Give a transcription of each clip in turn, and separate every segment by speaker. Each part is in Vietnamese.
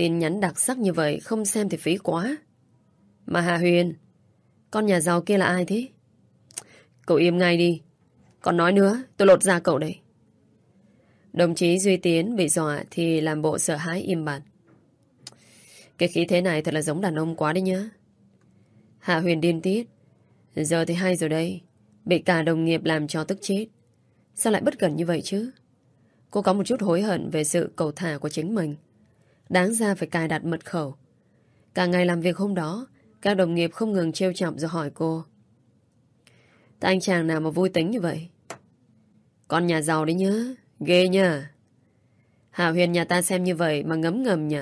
Speaker 1: tin nhắn đặc sắc như vậy Không xem thì phí quá. Mà Hà Huyền, Con nhà giàu kia là ai thế? Cậu im ngay đi. Còn nói nữa, tôi lột ra cậu đây. Đồng chí Duy Tiến bị dọa Thì làm bộ sợ hãi im bặt. Cái khí thế này thật là giống đàn ông quá đấy nhá. Hạ Huyền điên tiết. Giờ thì hay rồi đây. Bị cả đồng nghiệp làm cho tức chết. Sao lại bất cẩn như vậy chứ? Cô có một chút hối hận về sự cầu thả của chính mình. Đáng ra phải cài đặt mật khẩu. Cả ngày làm việc hôm đó, Các đồng nghiệp không ngừng trêu chọc rồi hỏi cô. Tại anh chàng nào mà vui tính như vậy? Con nhà giàu đấy nhớ, Ghê nhờ. Hảo Huyền nhà ta xem như vậy mà ngấm ngầm nhỉ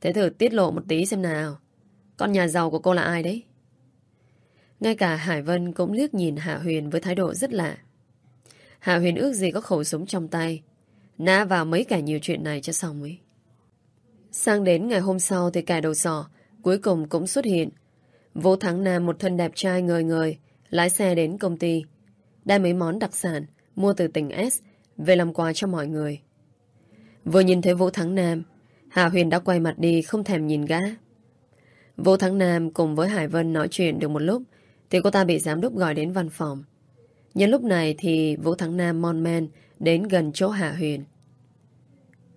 Speaker 1: Thế thử tiết lộ một tí xem nào. Con nhà giàu của cô là ai đấy? Ngay cả Hải Vân cũng liếc nhìn Hạ Huyền với thái độ rất lạ. Hạ Huyền ước gì có khẩu súng trong tay Nã vào mấy cả nhiều chuyện này cho xong ấy. Sang đến ngày hôm sau thì cài đầu sò cuối cùng cũng xuất hiện. Vũ Thắng Nam một thân đẹp trai người người lái xe đến công ty đem mấy món đặc sản mua từ tỉnh S về làm quà cho mọi người. Vừa nhìn thấy Vũ Thắng Nam Hà Huyền đã quay mặt đi không thèm nhìn gã. Vũ Thắng Nam cùng với Hải Vân nói chuyện được một lúc thì cô ta bị giám đốc gọi đến văn phòng. Nhân lúc này thì Vũ Thắng Nam mon men đến gần chỗ Hạ Huyền.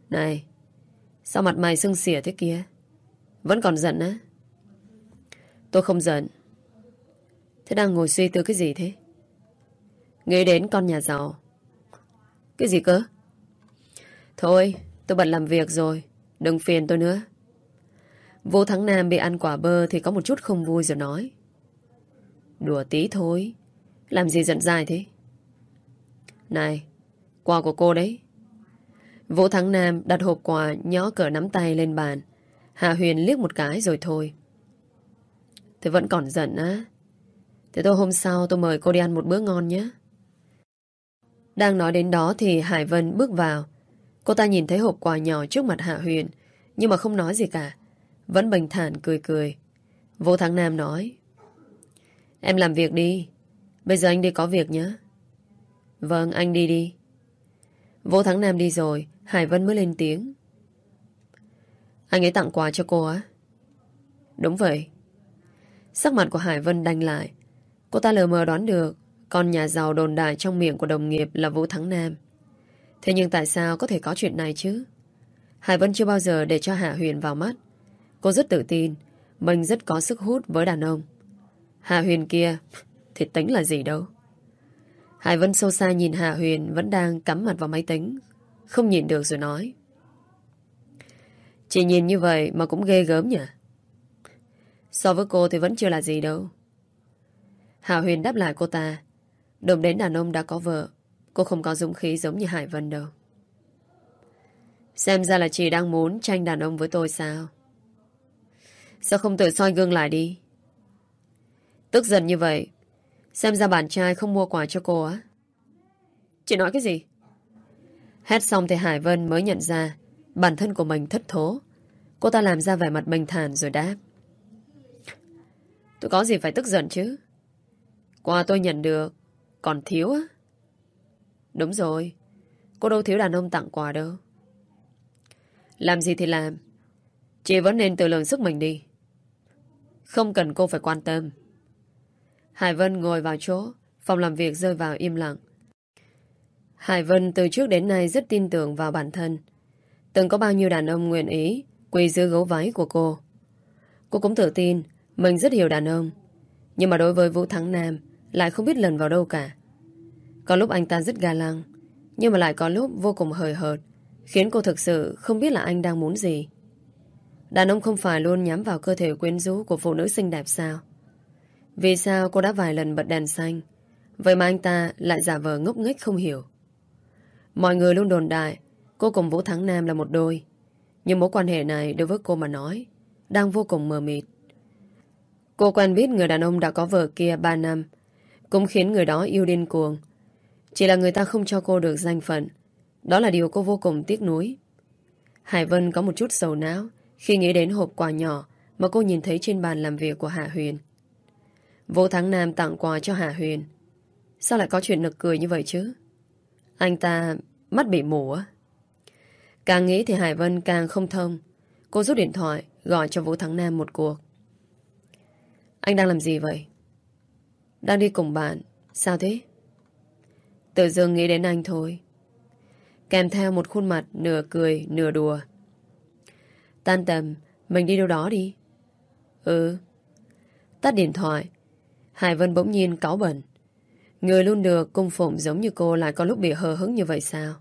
Speaker 1: Này, Sao mặt mày sưng xỉa thế kia? Vẫn còn giận á? Tôi không giận. Thế đang ngồi suy tư cái gì thế? Nghĩ đến con nhà giàu. Cái gì cơ? Thôi, tôi bận làm việc rồi. Đừng phiền tôi nữa. Vô Thắng Nam bị ăn quả bơ Thì có một chút không vui rồi nói. Đùa tí thôi. Làm gì giận dài thế? Này, Quà của cô đấy. Vũ Thắng Nam đặt hộp quà nhỏ cỡ nắm tay lên bàn. Hạ Huyền liếc một cái rồi thôi. Thế vẫn còn giận á. Thế tôi hôm sau tôi mời cô đi ăn một bữa ngon nhé. Đang nói đến đó thì Hải Vân bước vào. Cô ta nhìn thấy hộp quà nhỏ trước mặt Hạ Huyền nhưng mà không nói gì cả. Vẫn bình thản cười cười. Vũ Thắng Nam nói Em làm việc đi. Bây giờ anh đi có việc nhé. Vâng, anh đi đi. Vũ Thắng Nam đi rồi Hải Vân mới lên tiếng. Anh ấy tặng quà cho cô á? Đúng vậy. Sắc mặt của Hải Vân đanh lại. Cô ta lờ mờ đoán được con nhà giàu đồn đại trong miệng của đồng nghiệp là Vũ Thắng Nam. Thế nhưng tại sao có thể có chuyện này chứ? Hải Vân chưa bao giờ để cho Hạ Huyền vào mắt. Cô rất tự tin, mình rất có sức hút với đàn ông. Hạ Huyền kia thì tính là gì đâu. Hải Vân sâu xa nhìn Hạ Huyền vẫn đang cắm mặt vào máy tính, không nhìn được rồi nói. Chỉ nhìn như vậy mà cũng ghê gớm nhỉ? So với cô thì vẫn chưa là gì đâu. Hạ Huyền đáp lại cô ta. Đồng đến đàn ông đã có vợ. Cô không có dũng khí giống như Hải Vân đâu. Xem ra là chị đang muốn tranh đàn ông với tôi sao? Sao không tự soi gương lại đi? Tức giận như vậy. Xem ra bạn trai không mua quà cho cô á. Chị nói cái gì? Hét xong thì Hải Vân mới nhận ra bản thân của mình thất thố. Cô ta làm ra vẻ mặt bình thản rồi đáp. Tôi có gì phải tức giận chứ? Quà tôi nhận được, còn thiếu á? Đúng rồi, cô đâu thiếu đàn ông tặng quà đâu. Làm gì thì làm, chị vẫn nên tự lượng sức mình đi. Không cần cô phải quan tâm. Hải Vân ngồi vào chỗ, phòng làm việc rơi vào im lặng. Hải Vân từ trước đến nay rất tin tưởng vào bản thân. Từng có bao nhiêu đàn ông nguyện ý, quỳ dưới gấu váy của cô. Cô cũng tự tin, mình rất hiểu đàn ông. Nhưng mà đối với Vũ Thắng Nam, lại không biết lần vào đâu cả. Có lúc anh ta rất ga lăng, nhưng mà lại có lúc vô cùng hời hợt, khiến cô thực sự không biết là anh đang muốn gì. Đàn ông không phải luôn nhắm vào cơ thể quyến rũ của phụ nữ xinh đẹp sao? Vì sao cô đã vài lần bật đèn xanh Vậy mà anh ta lại giả vờ ngốc nghếch không hiểu Mọi người luôn đồn đại, Cô cùng Vũ Thắng Nam là một đôi. Nhưng mối quan hệ này đối với cô mà nói, Đang vô cùng mờ mịt. Cô quen biết người đàn ông đã có vợ kia 3 năm, Cũng khiến người đó yêu điên cuồng. Chỉ là người ta không cho cô được danh phận, Đó là điều cô vô cùng tiếc nuối. Hải Vân có một chút sầu não Khi nghĩ đến hộp quà nhỏ Mà cô nhìn thấy trên bàn làm việc của Hạ Huyền. Vũ Thắng Nam tặng quà cho Hạ Huyền. Sao lại có chuyện nực cười như vậy chứ? Anh ta mắt bị mù á. Càng nghĩ thì Hải Vân càng không thông Cô rút điện thoại, Gọi cho Vũ Thắng Nam một cuộc. Anh đang làm gì vậy? Đang đi cùng bạn. Sao thế? Tự dưng nghĩ đến anh thôi. Kèm theo một khuôn mặt nửa cười, nửa đùa. Tan tầm, Mình đi đâu đó đi. Ừ. Tắt điện thoại. Hải Vân bỗng nhiên cáu bẩn. Người luôn được cung phụng giống như cô Lại có lúc bị hờ hứng như vậy sao?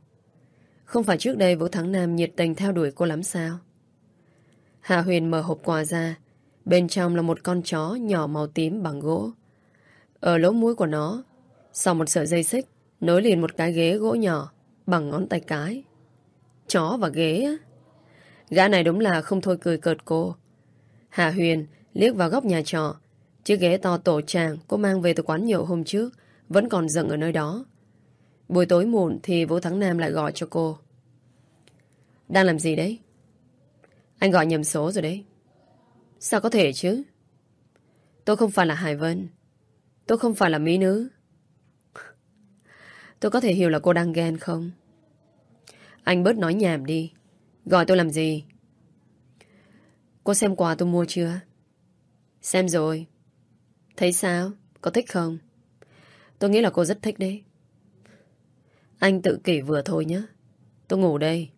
Speaker 1: Không phải trước đây Vũ Thắng Nam nhiệt tình theo đuổi cô lắm sao? Hà Huyền mở hộp quà ra. Bên trong là một con chó nhỏ màu tím bằng gỗ. Ở lỗ mũi của nó, Sau một sợi dây xích, Nối liền một cái ghế gỗ nhỏ Bằng ngón tay cái. Chó và ghế á? Gã này đúng là không thôi cười cợt cô. Hà Huyền liếc vào góc nhà trọ. Chiếc ghế to tổ tràng cô mang về từ quán nhậu hôm trước vẫn còn dựng ở nơi đó. Buổi tối muộn thì Vũ Thắng Nam lại gọi cho cô. Đang làm gì đấy? Anh gọi nhầm số rồi đấy. Sao có thể chứ? Tôi không phải là Hải Vân. Tôi không phải là mỹ nữ. Tôi có thể hiểu là cô đang ghen không? Anh bớt nói nhảm đi. Gọi tôi làm gì? Cô xem quà tôi mua chưa? Xem rồi. Thấy sao? Có thích không? Tôi nghĩ là cô rất thích đấy. Anh tự kỷ vừa thôi nhé. Tôi ngủ đây.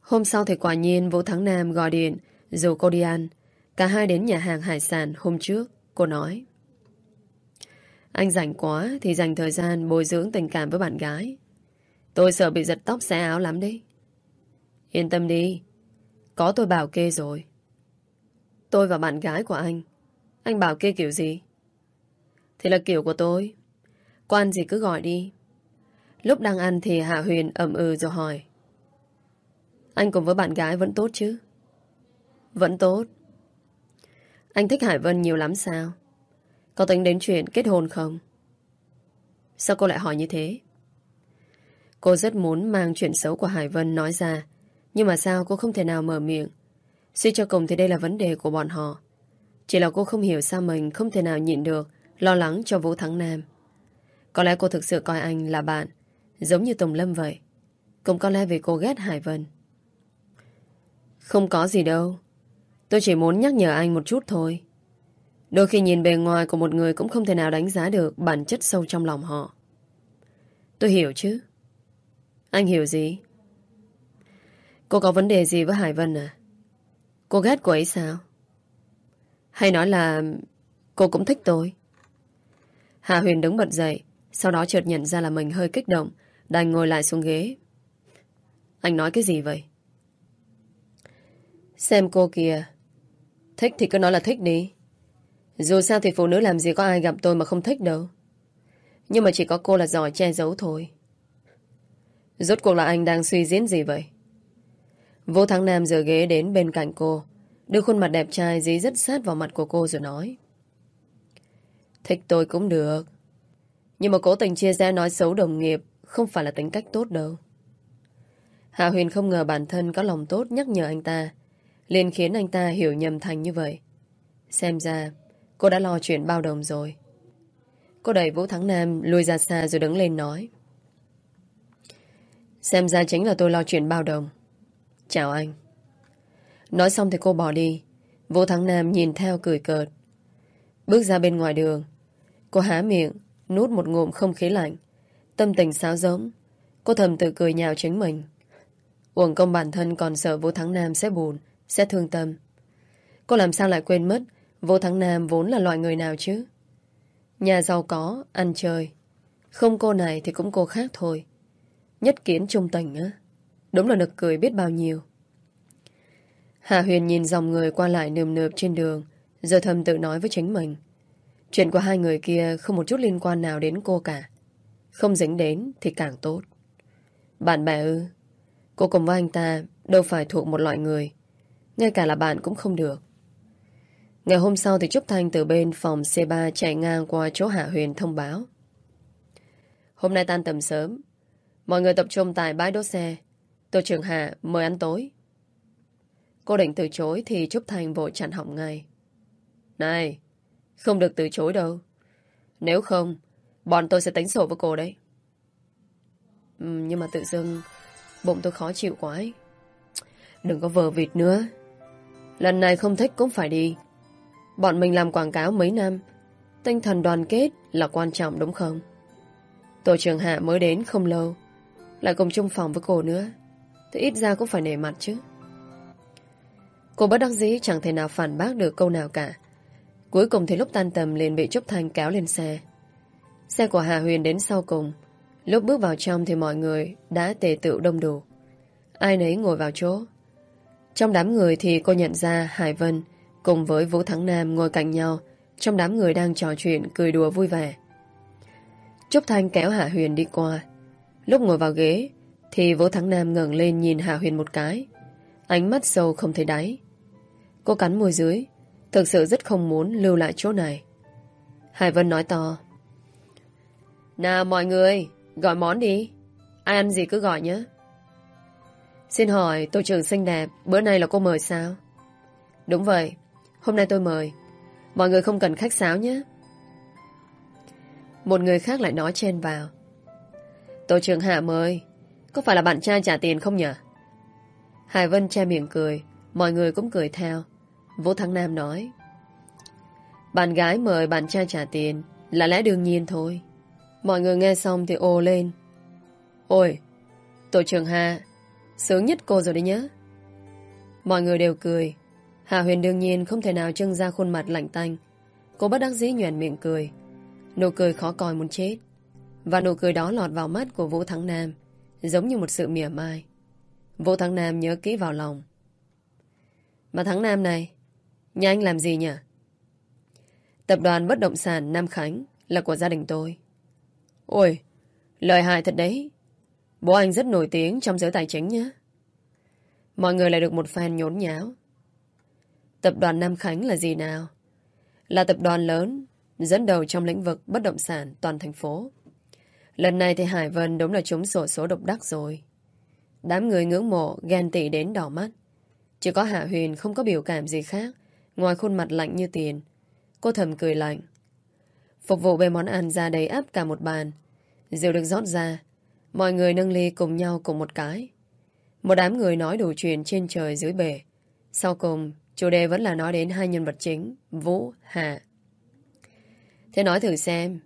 Speaker 1: Hôm sau thì quả nhiên Vũ Thắng Nam gọi điện dù cô đi ăn. Cả hai đến nhà hàng hải sản hôm trước. Cô nói. Anh rảnh quá thì dành thời gian bồi dưỡng tình cảm với bạn gái. Tôi sợ bị giật tóc xé áo lắm đấy. Yên tâm đi. Có tôi bảo kê rồi. Tôi và bạn gái của anh. Anh bảo kê kiểu gì? Thì là kiểu của tôi. Quan gì cứ gọi đi. Lúc đang ăn thì Hạ Huyền ẩm ừ rồi hỏi. Anh cùng với bạn gái vẫn tốt chứ? Vẫn tốt. Anh thích Hải Vân nhiều lắm sao? Có tính đến chuyện kết hôn không? Sao cô lại hỏi như thế? Cô rất muốn mang chuyện xấu của Hải Vân nói ra, Nhưng mà sao cô không thể nào mở miệng? Suy cho cùng thì đây là vấn đề của bọn họ. Chỉ là cô không hiểu sao mình không thể nào nhịn được Lo lắng cho Vũ Thắng Nam. Có lẽ cô thực sự coi anh là bạn, Giống như Tùng Lâm vậy. Cũng có lẽ vì cô ghét Hải Vân. Không có gì đâu. Tôi chỉ muốn nhắc nhở anh một chút thôi. Đôi khi nhìn bề ngoài của một người Cũng không thể nào đánh giá được Bản chất sâu trong lòng họ. Tôi hiểu chứ. Anh hiểu gì? Cô có vấn đề gì với Hải Vân à? Cô ghét cô ấy sao? Hay nói là Cô cũng thích tôi? Hạ Huyền đứng bật dậy, Sau đó chợt nhận ra là mình hơi kích động, Đành ngồi lại xuống ghế. Anh nói cái gì vậy? Xem cô kìa. Thích thì cứ nói là thích đi. Dù sao thì phụ nữ làm gì có ai gặp tôi mà không thích đâu. Nhưng mà chỉ có cô là giỏi che giấu thôi. Rốt cuộc là anh đang suy diễn gì vậy? Vô Thắng Nam dựa ghế đến bên cạnh cô, Đưa khuôn mặt đẹp trai dí rất sát vào mặt của cô rồi nói. Thích tôi cũng được. Nhưng mà cố tình chia ra nói xấu đồng nghiệp không phải là tính cách tốt đâu. Hạ Huyền không ngờ bản thân có lòng tốt nhắc nhở anh ta, liền khiến anh ta hiểu nhầm thành như vậy. Xem ra, cô đã lo chuyện bao đồng rồi. Cô đẩy Vũ Thắng Nam lùi ra xa rồi đứng lên nói. Xem ra chính là tôi lo chuyện bao đồng. Chào anh. Nói xong thì cô bỏ đi. Vũ Thắng Nam nhìn theo cười cợt. Bước ra bên ngoài đường, Cô há miệng, nút một ngụm không khí lạnh. Tâm tình xáo giống. Cô thầm tự cười nhào chính mình. Uổng công bản thân còn sợ Vũ Thắng Nam sẽ buồn, sẽ thương tâm. Cô làm sao lại quên mất Vũ Thắng Nam vốn là loại người nào chứ? Nhà giàu có, ăn chơi. Không cô này thì cũng cô khác thôi. Nhất kiến trung tình á. Đúng là nực cười biết bao nhiêu. Hạ Huyền nhìn dòng người qua lại nườm nượp trên đường, giờ thầm tự nói với chính mình. Chuyện của hai người kia không một chút liên quan nào đến cô cả. Không dính đến thì càng tốt. Bạn bè ư? Cô cùng với anh ta đâu phải thuộc một loại người. Ngay cả là bạn cũng không được. Ngày hôm sau thì Trúc Thanh từ bên phòng C3 chạy ngang qua chỗ Hạ Huyền thông báo. Hôm nay tan tầm sớm. Mọi người tập trung tại bãi đỗ xe. Tổ trưởng Hạ mời ăn tối. Cô định từ chối thì Trúc Thanh vội chặn hỏng ngay. Này, không được từ chối đâu. Nếu không, bọn tôi sẽ tính sổ với cô đấy. Ừ, nhưng mà tự dưng bụng tôi khó chịu quá ấy. Đừng có vờ vịt nữa. Lần này không thích cũng phải đi. Bọn mình làm quảng cáo mấy năm. Tinh thần đoàn kết là quan trọng đúng không? Tổ trưởng Hạ mới đến không lâu. Lại cùng chung phòng với cô nữa. Thì ít ra cũng phải nể mặt chứ. Cô bất đắc dĩ chẳng thể nào phản bác được câu nào cả. Cuối cùng thì lúc tan tầm liền bị Trúc Thanh kéo lên xe. Xe của Hà Huyền đến sau cùng. Lúc bước vào trong thì mọi người đã tề tựu đông đủ. Ai nấy ngồi vào chỗ. Trong đám người thì cô nhận ra Hải Vân cùng với Vũ Thắng Nam ngồi cạnh nhau trong đám người đang trò chuyện, cười đùa vui vẻ. Trúc Thanh kéo Hạ Huyền đi qua. Lúc ngồi vào ghế thì Vũ Thắng Nam ngẩng lên nhìn Hạ Huyền một cái. Ánh mắt sâu không thấy đáy. Cô cắn môi dưới Thực sự rất không muốn lưu lại chỗ này. Hải Vân nói to. Nào mọi người, Gọi món đi. Ai ăn gì cứ gọi nhé. Xin hỏi, tổ trưởng xinh đẹp, Bữa nay là cô mời sao? Đúng vậy, Hôm nay tôi mời. Mọi người không cần khách sáo nhé. Một người khác lại nói chen vào. Tổ trưởng Hạ mời, Có phải là bạn trai trả tiền không nhỉ? Hải Vân che miệng cười, Mọi người cũng cười theo. Vũ Thắng Nam nói, Bạn gái mời bạn trai trả tiền Là lẽ đương nhiên thôi. Mọi người nghe xong thì ồ lên. Ôi, Tổ trưởng Hà, Sướng nhất cô rồi đấy nhá. Mọi người đều cười. Hà Huyền đương nhiên không thể nào trưng ra khuôn mặt lạnh tanh. Cô bất đắc dĩ nhoẻn miệng cười. Nụ cười khó coi muốn chết. Và nụ cười đó lọt vào mắt của Vũ Thắng Nam, Giống như một sự mỉa mai. Vũ Thắng Nam nhớ kỹ vào lòng. Mà Thắng Nam này Nhà anh làm gì nhỉ? Tập đoàn bất động sản Nam Khánh là của gia đình tôi. Ôi, lời hại thật đấy. Bố anh rất nổi tiếng trong giới tài chính nhé. Mọi người lại được một fan nhốn nháo. Tập đoàn Nam Khánh là gì nào? Là tập đoàn lớn, dẫn đầu trong lĩnh vực bất động sản toàn thành phố. Lần này thì Hải Vân đúng là trúng sổ số độc đắc rồi. Đám người ngưỡng mộ, ghen tị đến đỏ mắt. Chỉ có Hạ Huyền không có biểu cảm gì khác Ngoài khuôn mặt lạnh như tiền Cô thầm cười lạnh. Phục vụ bề món ăn ra đầy áp cả một bàn. Rượu được rót ra Mọi người nâng ly cùng nhau cùng một cái. Một đám người nói đủ chuyện trên trời dưới bể. Sau cùng Chủ đề vẫn là nói đến hai nhân vật chính Vũ, Hà Thế nói thử xem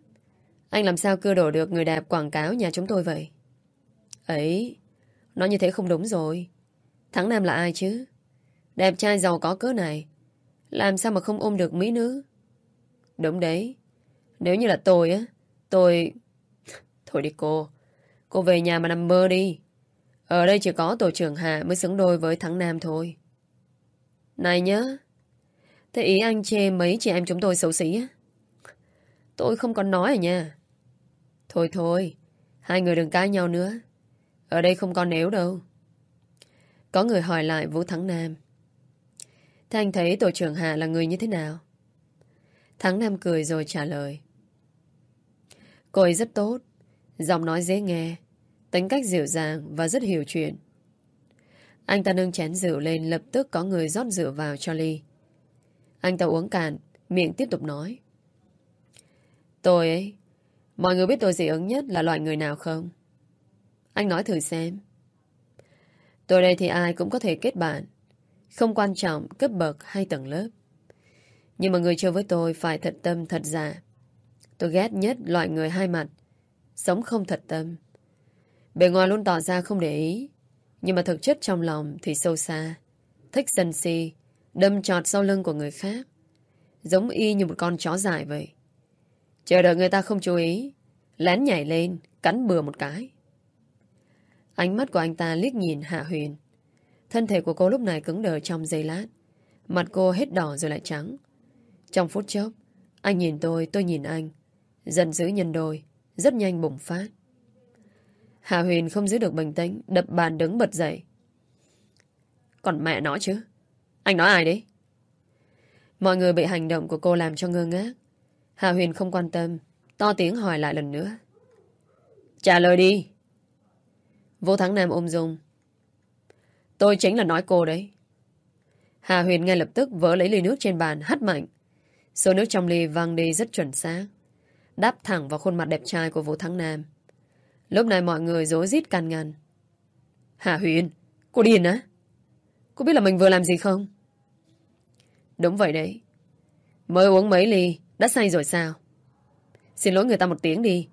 Speaker 1: Anh làm sao cưa đổ được người đẹp quảng cáo nhà chúng tôi vậy? Ấy Nói như thế không đúng rồi. Thắng Nam là ai chứ? Đẹp trai giàu có cỡ này làm sao mà không ôm được mỹ nữ Đúng đấy. Nếu như là tôi á, Tôi... Thôi đi cô. Cô về nhà mà nằm mơ đi. Ở đây chỉ có tổ trưởng Hà mới xứng đôi với Thắng Nam thôi. Này nhớ Thế ý anh chê mấy chị em chúng tôi xấu xí á? Tôi không còn nói à nha. Thôi thôi, Hai người đừng cãi nhau nữa. Ở đây không có nếu đâu. Có người hỏi lại Vũ Thắng Nam. Thế anh thấy tổ trưởng Hà là người như thế nào? Thắng Nam cười rồi trả lời. Cô ấy rất tốt, giọng nói dễ nghe, tính cách dịu dàng và rất hiểu chuyện. Anh ta nâng chén rượu lên lập tức có người rót rượu vào cho ly. Anh ta uống cạn, miệng tiếp tục nói. Tôi ấy, mọi người biết tôi dị ứng nhất là loại người nào không? Anh nói thử xem. Tôi đây thì ai cũng có thể kết bạn. Không quan trọng cấp bậc hay tầng lớp. Nhưng mà người chơi với tôi phải thật tâm thật giả. Tôi ghét nhất loại người hai mặt. Sống không thật tâm. Bề ngoài luôn tỏ ra không để ý. Nhưng mà thực chất trong lòng thì sâu xa. Thích dân si. Đâm trọt sau lưng của người khác. Giống y như một con chó dài vậy. Chờ đợi người ta không chú ý. Lén nhảy lên, cắn bừa một cái. Ánh mắt của anh ta liếc nhìn Hạ Huyền. Thân thể của cô lúc này cứng đờ trong giây lát. Mặt cô hết đỏ rồi lại trắng. Trong phút chốc, anh nhìn tôi, tôi nhìn anh. Dần giữ nhân đôi, rất nhanh bùng phát. Hà Huyền không giữ được bình tĩnh, đập bàn đứng bật dậy. Còn mẹ nó chứ? Anh nói ai đấy? Mọi người bị hành động của cô làm cho ngơ ngác. Hà Huyền không quan tâm, to tiếng hỏi lại lần nữa. Trả lời đi. Vô Thắng Nam ôm dung, Tôi chính là nói cô đấy. Hà Huyền ngay lập tức vỡ lấy ly nước trên bàn, hắt mạnh. Số nước trong ly văng đi rất chuẩn xác. Đáp thẳng vào khuôn mặt đẹp trai của Vũ Thắng Nam. Lúc này mọi người dối rít can ngăn. Hà Huyền, cô điên á? Cô biết là mình vừa làm gì không? Đúng vậy đấy. Mới uống mấy ly, đã say rồi sao? Xin lỗi người ta một tiếng đi.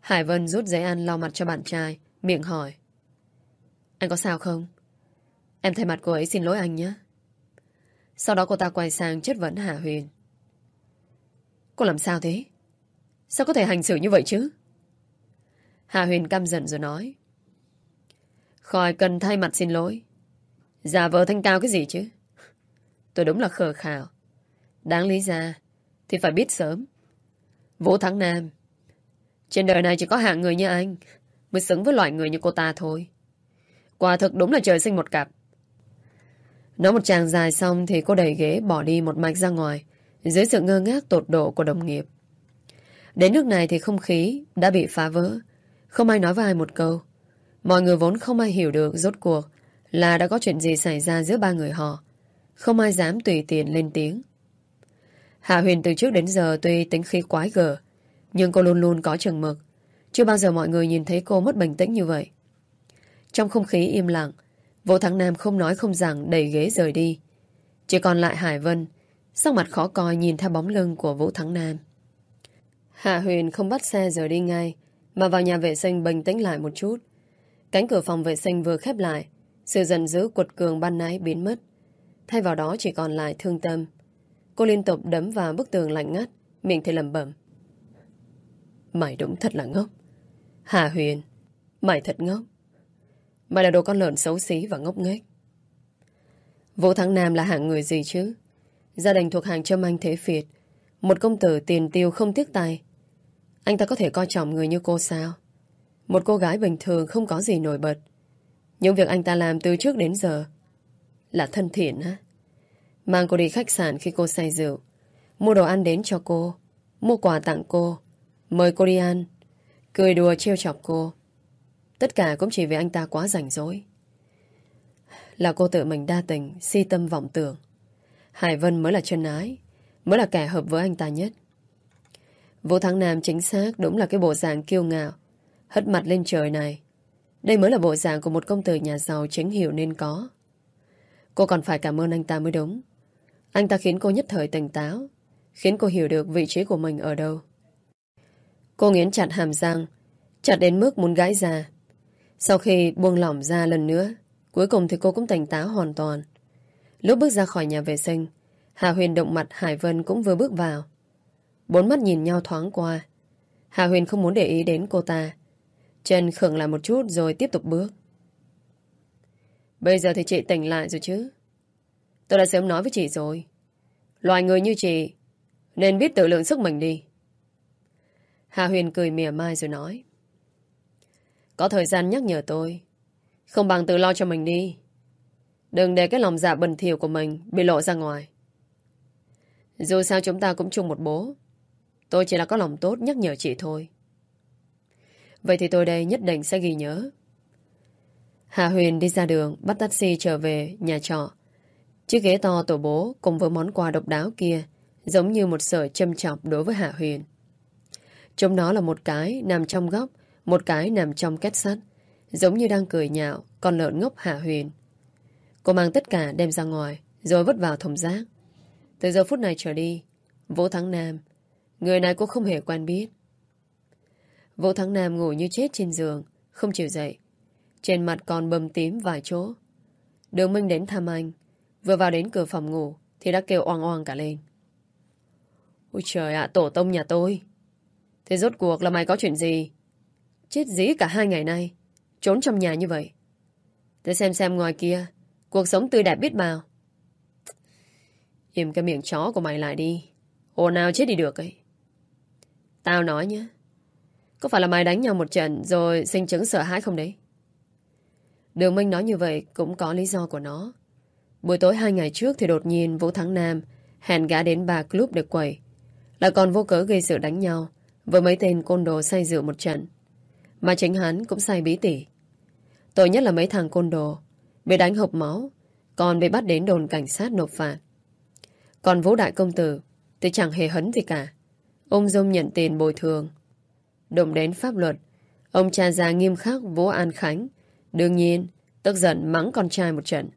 Speaker 1: Hải Vân rút giấy ăn lau mặt cho bạn trai, miệng hỏi. Anh có sao không? Em thay mặt cô ấy xin lỗi anh nhé. Sau đó cô ta quay sang chất vấn Hà Huyền. Cô làm sao thế? Sao có thể hành xử như vậy chứ? Hà Huyền căm giận rồi nói. Khỏi cần thay mặt xin lỗi. Giả vờ thanh cao cái gì chứ? Tôi đúng là khờ khảo. Đáng lý ra thì phải biết sớm. Vũ Thắng Nam Trên đời này chỉ có hạng người như anh mới xứng với loại người như cô ta thôi. Quả thực đúng là trời sinh một cặp. Nói một chàng dài xong thì cô đẩy ghế bỏ đi một mạch ra ngoài dưới sự ngơ ngác tột độ của đồng nghiệp. Đến nước này thì không khí đã bị phá vỡ. Không ai nói với ai một câu. Mọi người vốn không ai hiểu được rốt cuộc là đã có chuyện gì xảy ra giữa ba người họ. Không ai dám tùy tiện lên tiếng. Hạ Huyền từ trước đến giờ tuy tính khí quái gở, nhưng cô luôn luôn có chừng mực. Chưa bao giờ mọi người nhìn thấy cô mất bình tĩnh như vậy. Trong không khí im lặng, Vũ Thắng Nam không nói không rằng đẩy ghế rời đi. Chỉ còn lại Hải Vân, sắc mặt khó coi nhìn theo bóng lưng của Vũ Thắng Nam. Hạ Huyền không bắt xe rời đi ngay, mà vào nhà vệ sinh bình tĩnh lại một chút. Cánh cửa phòng vệ sinh vừa khép lại, sự giận dữ quật cường ban nãy biến mất. Thay vào đó chỉ còn lại thương tâm. Cô liên tục đấm vào bức tường lạnh ngắt, miệng thì lẩm bẩm. Mày đúng thật là ngốc. Hà Huyền, mày thật ngốc. Mày là đồ con lợn xấu xí và ngốc nghếch. Vũ Thắng Nam là hạng người gì chứ? Gia đình thuộc hàng châm anh thế phiệt. Một công tử tiền tiêu không tiếc tay. Anh ta có thể coi trọng người như cô sao? Một cô gái bình thường không có gì nổi bật. Những việc anh ta làm từ trước đến giờ là thân thiện á. Mang cô đi khách sạn khi cô say rượu. Mua đồ ăn đến cho cô. Mua quà tặng cô. Mời cô đi ăn. Cười đùa trêu chọc cô. Tất cả cũng chỉ vì anh ta quá rảnh rỗi. Là cô tự mình đa tình, si tâm vọng tưởng. Hải Vân mới là chân ái, mới là kẻ hợp với anh ta nhất. Vũ Thắng Nam chính xác đúng là cái bộ dạng kiêu ngạo, hất mặt lên trời này. Đây mới là bộ dạng của một công tử nhà giàu chính hiệu nên có. Cô còn phải cảm ơn anh ta mới đúng. Anh ta khiến cô nhất thời tỉnh táo, khiến cô hiểu được vị trí của mình ở đâu. Cô nghiến chặt hàm răng, chặt đến mức muốn gãi ra. Sau khi buông lỏng ra lần nữa, cuối cùng thì cô cũng tỉnh táo hoàn toàn. Lúc bước ra khỏi nhà vệ sinh, Hà Huyền động mặt Hải Vân cũng vừa bước vào. Bốn mắt nhìn nhau thoáng qua. Hà Huyền không muốn để ý đến cô ta. Chân khựng lại một chút rồi tiếp tục bước. Bây giờ thì chị tỉnh lại rồi chứ. Tôi đã sớm nói với chị rồi. Loài người như chị nên biết tự lượng sức mình đi. Hà Huyền cười mỉa mai rồi nói. Có thời gian nhắc nhở tôi. Không bằng tự lo cho mình đi. Đừng để cái lòng dạ bẩn thỉu của mình bị lộ ra ngoài. Dù sao chúng ta cũng chung một bố. Tôi chỉ là có lòng tốt nhắc nhở chị thôi. Vậy thì tôi đây nhất định sẽ ghi nhớ. Hà Huyền đi ra đường, bắt taxi trở về nhà trọ. Chiếc ghế to tổ bố cùng với món quà độc đáo kia giống như một sợi châm chọc đối với Hạ Huyền. trong đó là một cái nằm trong góc, một cái nằm trong két sắt, giống như đang cười nhạo con lợn ngốc Hạ Huyền. Cô mang tất cả đem ra ngoài, rồi vứt vào thùng rác. Từ giờ phút này trở đi, Vũ Thắng Nam, người này cô không hề quen biết. Vũ Thắng Nam ngủ như chết trên giường, không chịu dậy. Trên mặt còn bầm tím vài chỗ. Đường Minh đến thăm anh, vừa vào đến cửa phòng ngủ thì đã kêu oang oang cả lên. Ôi trời ạ, tổ tông nhà tôi. Thế rốt cuộc là mày có chuyện gì? Chết dí cả hai ngày nay, trốn trong nhà như vậy. Thế xem xem ngoài kia, cuộc sống tươi đẹp biết bao. Im cái miệng chó của mày lại đi. Ồn nào chết đi được ấy. Tao nói nhé. Có phải là mày đánh nhau một trận rồi sinh chứng sợ hãi không đấy? Đường Minh nói như vậy cũng có lý do của nó. Buổi tối hai ngày trước thì đột nhiên Vũ Thắng Nam hẹn gã đến bà club để quẩy. Là còn vô cớ gây sự đánh nhau với mấy tên côn đồ say rượu một trận. Mà chính hắn cũng sai bí tỉ. Tội nhất là mấy thằng côn đồ bị đánh hộp máu còn bị bắt đến đồn cảnh sát nộp phạt. Còn Vũ Đại Công Tử thì chẳng hề hấn gì cả. Ông Dung nhận tiền bồi thường. Đụng đến pháp luật, ông cha già nghiêm khắc Vũ An Khánh. Đương nhiên, tức giận mắng con trai một trận.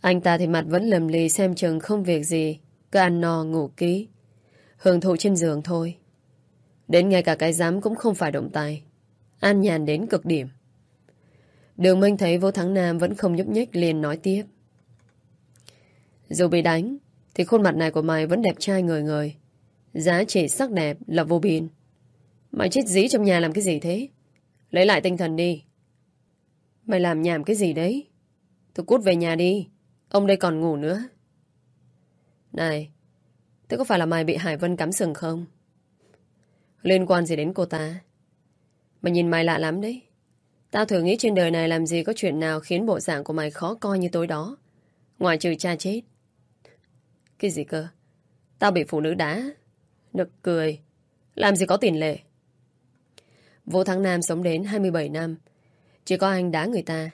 Speaker 1: Anh ta thì mặt vẫn lầm lì xem chừng không việc gì. Cứ ăn no ngủ ký. Hưởng thụ trên giường thôi. Đến ngay cả cái giám cũng không phải động tay. An nhàn đến cực điểm. Đường Minh thấy vô thắng Nam vẫn không nhúc nhích liền nói tiếp. Dù bị đánh, thì khuôn mặt này của mày vẫn đẹp trai người người. Giá trị sắc đẹp là vô biên. Mày chết dí trong nhà làm cái gì thế? Lấy lại tinh thần đi. Mày làm nhảm cái gì đấy? Tôi cút về nhà đi. Ông đây còn ngủ nữa. Này, thế có phải là mày bị Hải Vân cắm sừng không? Liên quan gì đến cô ta? Mày nhìn mày lạ lắm đấy. Tao thử nghĩ trên đời này làm gì có chuyện nào khiến bộ dạng của mày khó coi như tối đó. Ngoài trừ cha chết. Cái gì cơ? Tao bị phụ nữ đá. Nực cười. Làm gì có tiền lệ. Vũ Thắng Nam sống đến 27 năm. Chỉ có anh đá người ta.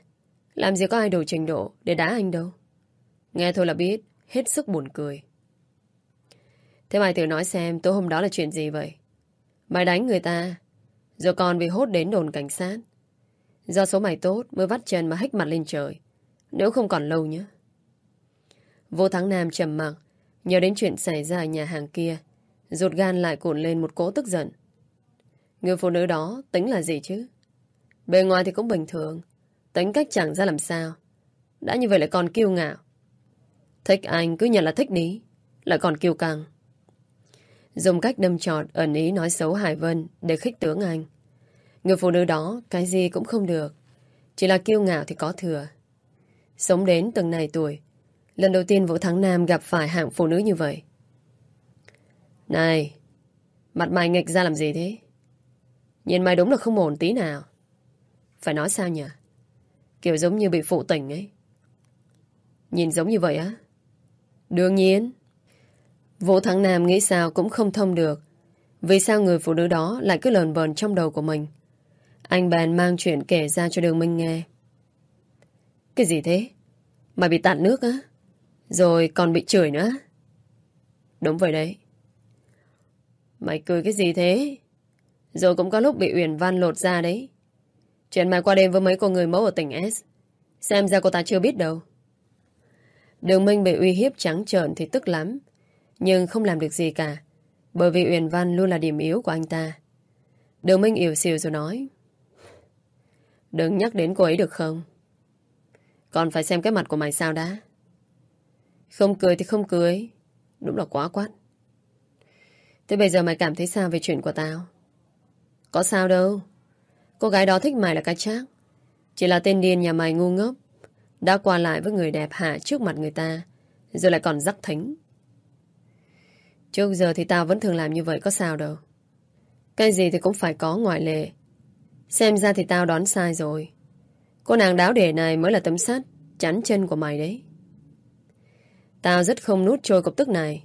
Speaker 1: Làm gì có ai đủ trình độ để đá anh đâu. Nghe thôi là biết. Hết sức buồn cười. Thế mày thử nói xem tối hôm đó là chuyện gì vậy? Mày đánh người ta. Rồi còn bị hốt đến đồn cảnh sát. Do số mày tốt Mới vắt chân mà hách mặt lên trời. Nếu không còn lâu nhé. Vô Thắng Nam trầm mặc. Nhớ đến chuyện xảy ra ở nhà hàng kia, Rụt gan lại cuộn lên một cỗ tức giận. Người phụ nữ đó tính là gì chứ? Bề ngoài thì cũng bình thường. Tính cách chẳng ra làm sao. Đã như vậy lại còn kiêu ngạo. Thích anh cứ nhận là thích đi, Lại còn kiêu căng. Dùng cách đâm trọt ẩn ý nói xấu Hải Vân Để khích tướng anh. Người phụ nữ đó, cái gì cũng không được. Chỉ là kiêu ngạo thì có thừa. Sống đến từng này tuổi, Lần đầu tiên Vũ Thắng Nam gặp phải hạng phụ nữ như vậy. Này, Mặt mày nghịch ra làm gì thế? Nhìn mày đúng là không ổn tí nào. Phải nói sao nhỉ? Kiểu giống như bị phụ tình ấy. Nhìn giống như vậy á? Đương nhiên. Vũ Thắng Nam nghĩ sao cũng không thông được. Vì sao người phụ nữ đó lại cứ lờn bờn trong đầu của mình? Anh bèn mang chuyện kể ra cho đường Minh nghe. Cái gì thế? Mày bị tạt nước á? Rồi còn bị chửi nữa? Đúng vậy đấy. Mày cười cái gì thế? Rồi cũng có lúc bị Uyển Văn lột ra đấy. Chuyện mày qua đêm với mấy cô người mẫu ở tỉnh S. Xem ra cô ta chưa biết đâu. Đường Minh bị uy hiếp trắng trợn thì tức lắm. Nhưng không làm được gì cả, Bởi vì Uyển Văn luôn là điểm yếu của anh ta. Đường Minh yếu xìu rồi nói, Đừng nhắc đến cô ấy được không? Còn phải xem cái mặt của mày sao đã. Không cười thì không cười, Đúng là quá quát. Thế bây giờ mày cảm thấy sao về chuyện của tao? Có sao đâu, Cô gái đó thích mày là cái chắc. Chỉ là tên điên nhà mày ngu ngốc, Đã qua lại với người đẹp hạ trước mặt người ta, Rồi lại còn rắc thính Trước giờ thì tao vẫn thường làm như vậy có sao đâu. Cái gì thì cũng phải có ngoại lệ. Xem ra thì tao đoán sai rồi. Cô nàng đáo để này mới là tấm sắt, chắn chân của mày đấy. Tao rất không nút trôi cục tức này.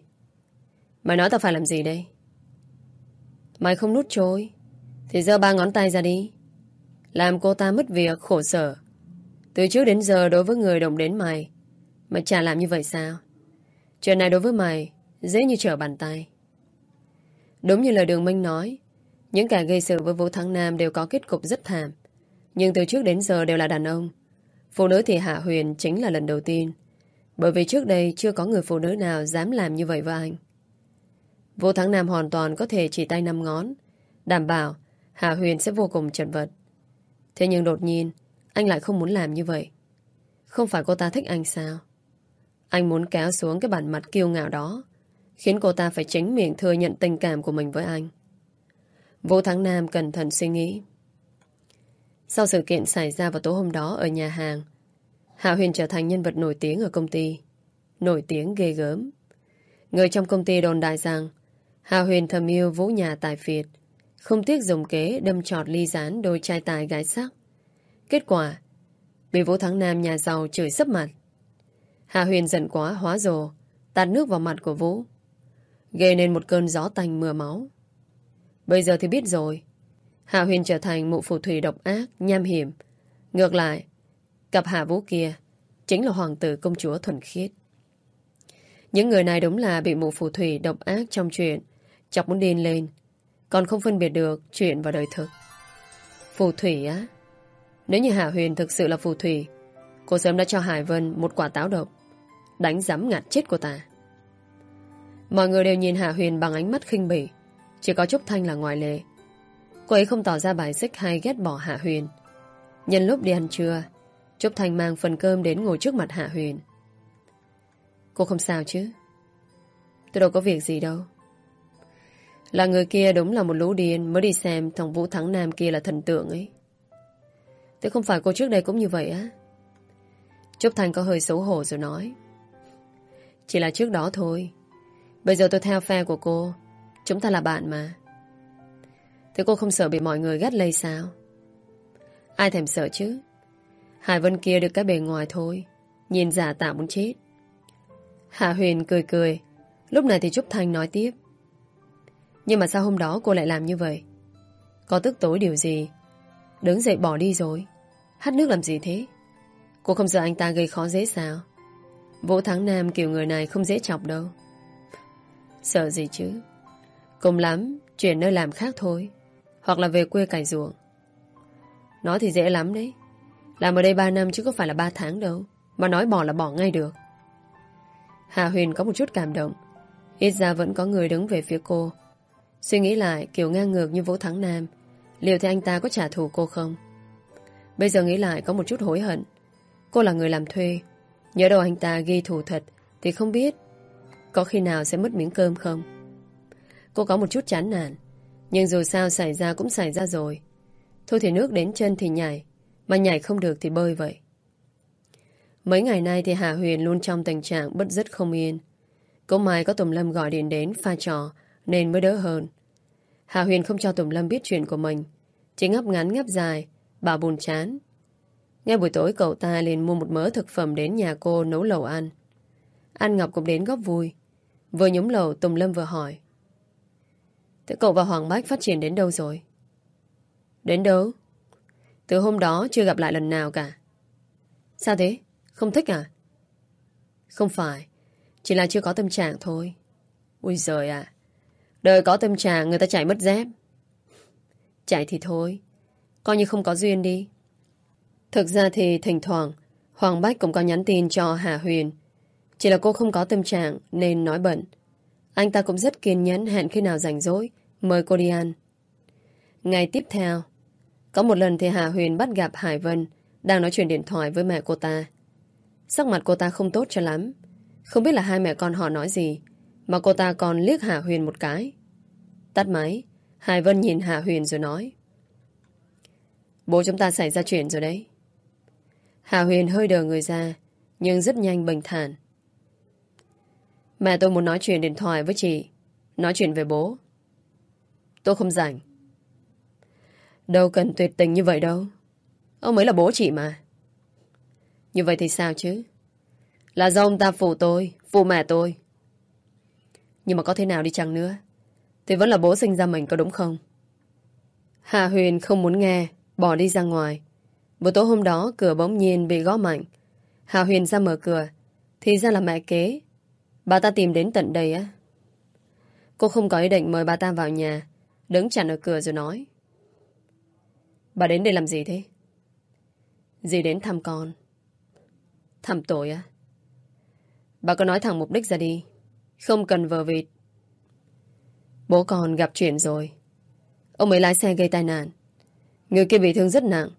Speaker 1: Mày nói tao phải làm gì đây? Mày không nút trôi, thì giơ ba ngón tay ra đi. Làm cô ta mất việc, khổ sở. Từ trước đến giờ đối với người đồng đến mày mà chả làm như vậy sao Chuyện này đối với mày Dễ như trở bàn tay. Đúng như lời Đường Minh nói, Những kẻ gây sự với Vũ Thắng Nam Đều có kết cục rất thảm. Nhưng từ trước đến giờ đều là đàn ông. Phụ nữ thì Hạ Huyền chính là lần đầu tiên. Bởi vì trước đây Chưa có người phụ nữ nào dám làm như vậy với anh. Vũ Thắng Nam hoàn toàn Có thể chỉ tay năm ngón, Đảm bảo Hạ Huyền sẽ vô cùng chật vật. Thế nhưng đột nhiên, Anh lại không muốn làm như vậy. Không phải cô ta thích anh sao? Anh muốn kéo xuống cái bản mặt kiêu ngạo đó khiến cô ta phải tránh miệng thừa nhận tình cảm của mình với anh. Vũ Thắng Nam cẩn thận suy nghĩ. Sau sự kiện xảy ra vào tối hôm đó ở nhà hàng, Hạ Huyền trở thành nhân vật nổi tiếng ở công ty. Nổi tiếng ghê gớm. Người trong công ty đồn đại rằng Hạ Huyền thầm yêu Vũ nhà tài phiệt, không tiếc dùng kế đâm trọt ly rán đôi trai tài gái sắc. Kết quả, bị Vũ Thắng Nam nhà giàu chửi sấp mặt. Hạ Huyền giận quá hóa rồ, tạt nước vào mặt của Vũ gây nên một cơn gió tanh mưa máu. Bây giờ thì biết rồi. Hạ Huyền trở thành mụ phù thủy độc ác, nham hiểm. Ngược lại, cặp Hạ Vũ kia chính là hoàng tử công chúa thuần khiết. Những người này đúng là bị mụ phù thủy độc ác trong chuyện, chọc muốn điên lên, còn không phân biệt được chuyện và đời thực. Phù thủy á? Nếu như Hạ Huyền thực sự là phù thủy, cô sớm đã cho Hải Vân một quả táo độc, Đánh giám ngạt chết của ta Mọi người đều nhìn Hạ Huyền bằng ánh mắt khinh bỉ. Chỉ có Trúc Thanh là ngoại lệ. Cô ấy không tỏ ra bài xích hay ghét bỏ Hạ Huyền. Nhân lúc đi ăn trưa, Trúc Thanh mang phần cơm đến ngồi trước mặt Hạ Huyền. Cô không sao chứ? Tôi đâu có việc gì đâu. Là người kia đúng là một lũ điên, Mới đi xem thằng Vũ Thắng Nam kia là thần tượng ấy. Thế không phải cô trước đây cũng như vậy á? Trúc Thanh có hơi xấu hổ rồi nói. Chỉ là trước đó thôi. Bây giờ tôi theo phe của cô. Chúng ta là bạn mà. Thế cô không sợ bị mọi người gắt lây sao? Ai thèm sợ chứ? Hải Vân kia được cái bề ngoài thôi. Nhìn giả tạo muốn chết. Hạ Huyền cười cười. Lúc này thì Trúc Thanh nói tiếp. Nhưng mà sao hôm đó cô lại làm như vậy? Có tức tối điều gì? Đứng dậy bỏ đi rồi. Hát nước làm gì thế? Cô không sợ anh ta gây khó dễ sao? Vũ Thắng Nam kiểu người này không dễ chọc đâu. Sợ gì chứ? Cùng lắm, Chuyển nơi làm khác thôi. Hoặc là về quê cải ruộng. Nói thì dễ lắm đấy. Làm ở đây 3 năm chứ có phải là 3 tháng đâu. Mà nói bỏ là bỏ ngay được. Hà Huyền có một chút cảm động. Ít ra vẫn có người đứng về phía cô. Suy nghĩ lại, kiểu ngang ngược như Vũ Thắng Nam. Liệu thì anh ta có trả thù cô không? Bây giờ nghĩ lại có một chút hối hận. Cô là người làm thuê. Nhớ đâu anh ta ghi thù thật Thì không biết có khi nào sẽ mất miếng cơm không Cô có một chút chán nản Nhưng dù sao xảy ra cũng xảy ra rồi Thôi thì nước đến chân thì nhảy Mà nhảy không được thì bơi vậy Mấy ngày nay thì Hà Huyền luôn trong tình trạng bất dứt không yên. Cũng may có Tùng Lâm gọi điện đến pha trò nên mới đỡ hơn. Hà Huyền không cho Tùng Lâm biết chuyện của mình. Chỉ ngắp ngắn ngắp dài, bảo buồn chán. Ngay buổi tối cậu ta liền mua một mớ thực phẩm đến nhà cô nấu lẩu ăn. Anh Ngọc cũng đến góp vui. Vừa nhúng lầu, Tùng Lâm vừa hỏi. Thế cậu và Hoàng Bách phát triển đến đâu rồi? Đến đâu? Từ hôm đó chưa gặp lại lần nào cả. Sao thế? Không thích à? Không phải. Chỉ là chưa có tâm trạng thôi. Ui giời à. Đời có tâm trạng, người ta chạy mất dép. Chạy thì thôi. Coi như không có duyên đi. Thực ra thì thỉnh thoảng, Hoàng Bách cũng có nhắn tin cho Hà Huyền. Chỉ là cô không có tâm trạng nên nói bận. Anh ta cũng rất kiên nhẫn hẹn khi nào rảnh rỗi mời cô đi ăn. Ngày tiếp theo, có một lần thì Hà Huyền bắt gặp Hải Vân đang nói chuyện điện thoại với mẹ cô ta. Sắc mặt cô ta không tốt cho lắm Không biết là hai mẹ con họ nói gì Mà cô ta còn liếc Hà Huyền một cái Tắt máy Hải Vân nhìn Hà Huyền rồi nói Bố chúng ta xảy ra chuyện rồi đấy Hà Huyền hơi đờ người ra Nhưng rất nhanh bình thản Mẹ tôi muốn nói chuyện điện thoại với chị Nói chuyện về bố Tôi không rảnh Đâu cần tuyệt tình như vậy đâu Ông ấy là bố chị mà như vậy thì sao chứ? Là do ông ta phụ tôi, phụ mẹ tôi. Nhưng mà có thế nào đi chăng nữa? Thì vẫn là bố sinh ra mình có đúng không? Hà Huyền không muốn nghe, bỏ đi ra ngoài. Buổi tối hôm đó cửa bỗng nhiên bị gõ mạnh. Hà Huyền ra mở cửa, thì ra là mẹ kế. Bà ta tìm đến tận đây á. Cô không có ý định mời bà ta vào nhà, đứng chặn ở cửa rồi nói. Bà đến đây làm gì thế? Dì đến thăm con. thăm tội á? Bà có nói thẳng mục đích ra đi. Không cần vờ vịt. Bố con gặp chuyện rồi. Ông ấy lái xe gây tai nạn. Người kia bị thương rất nặng.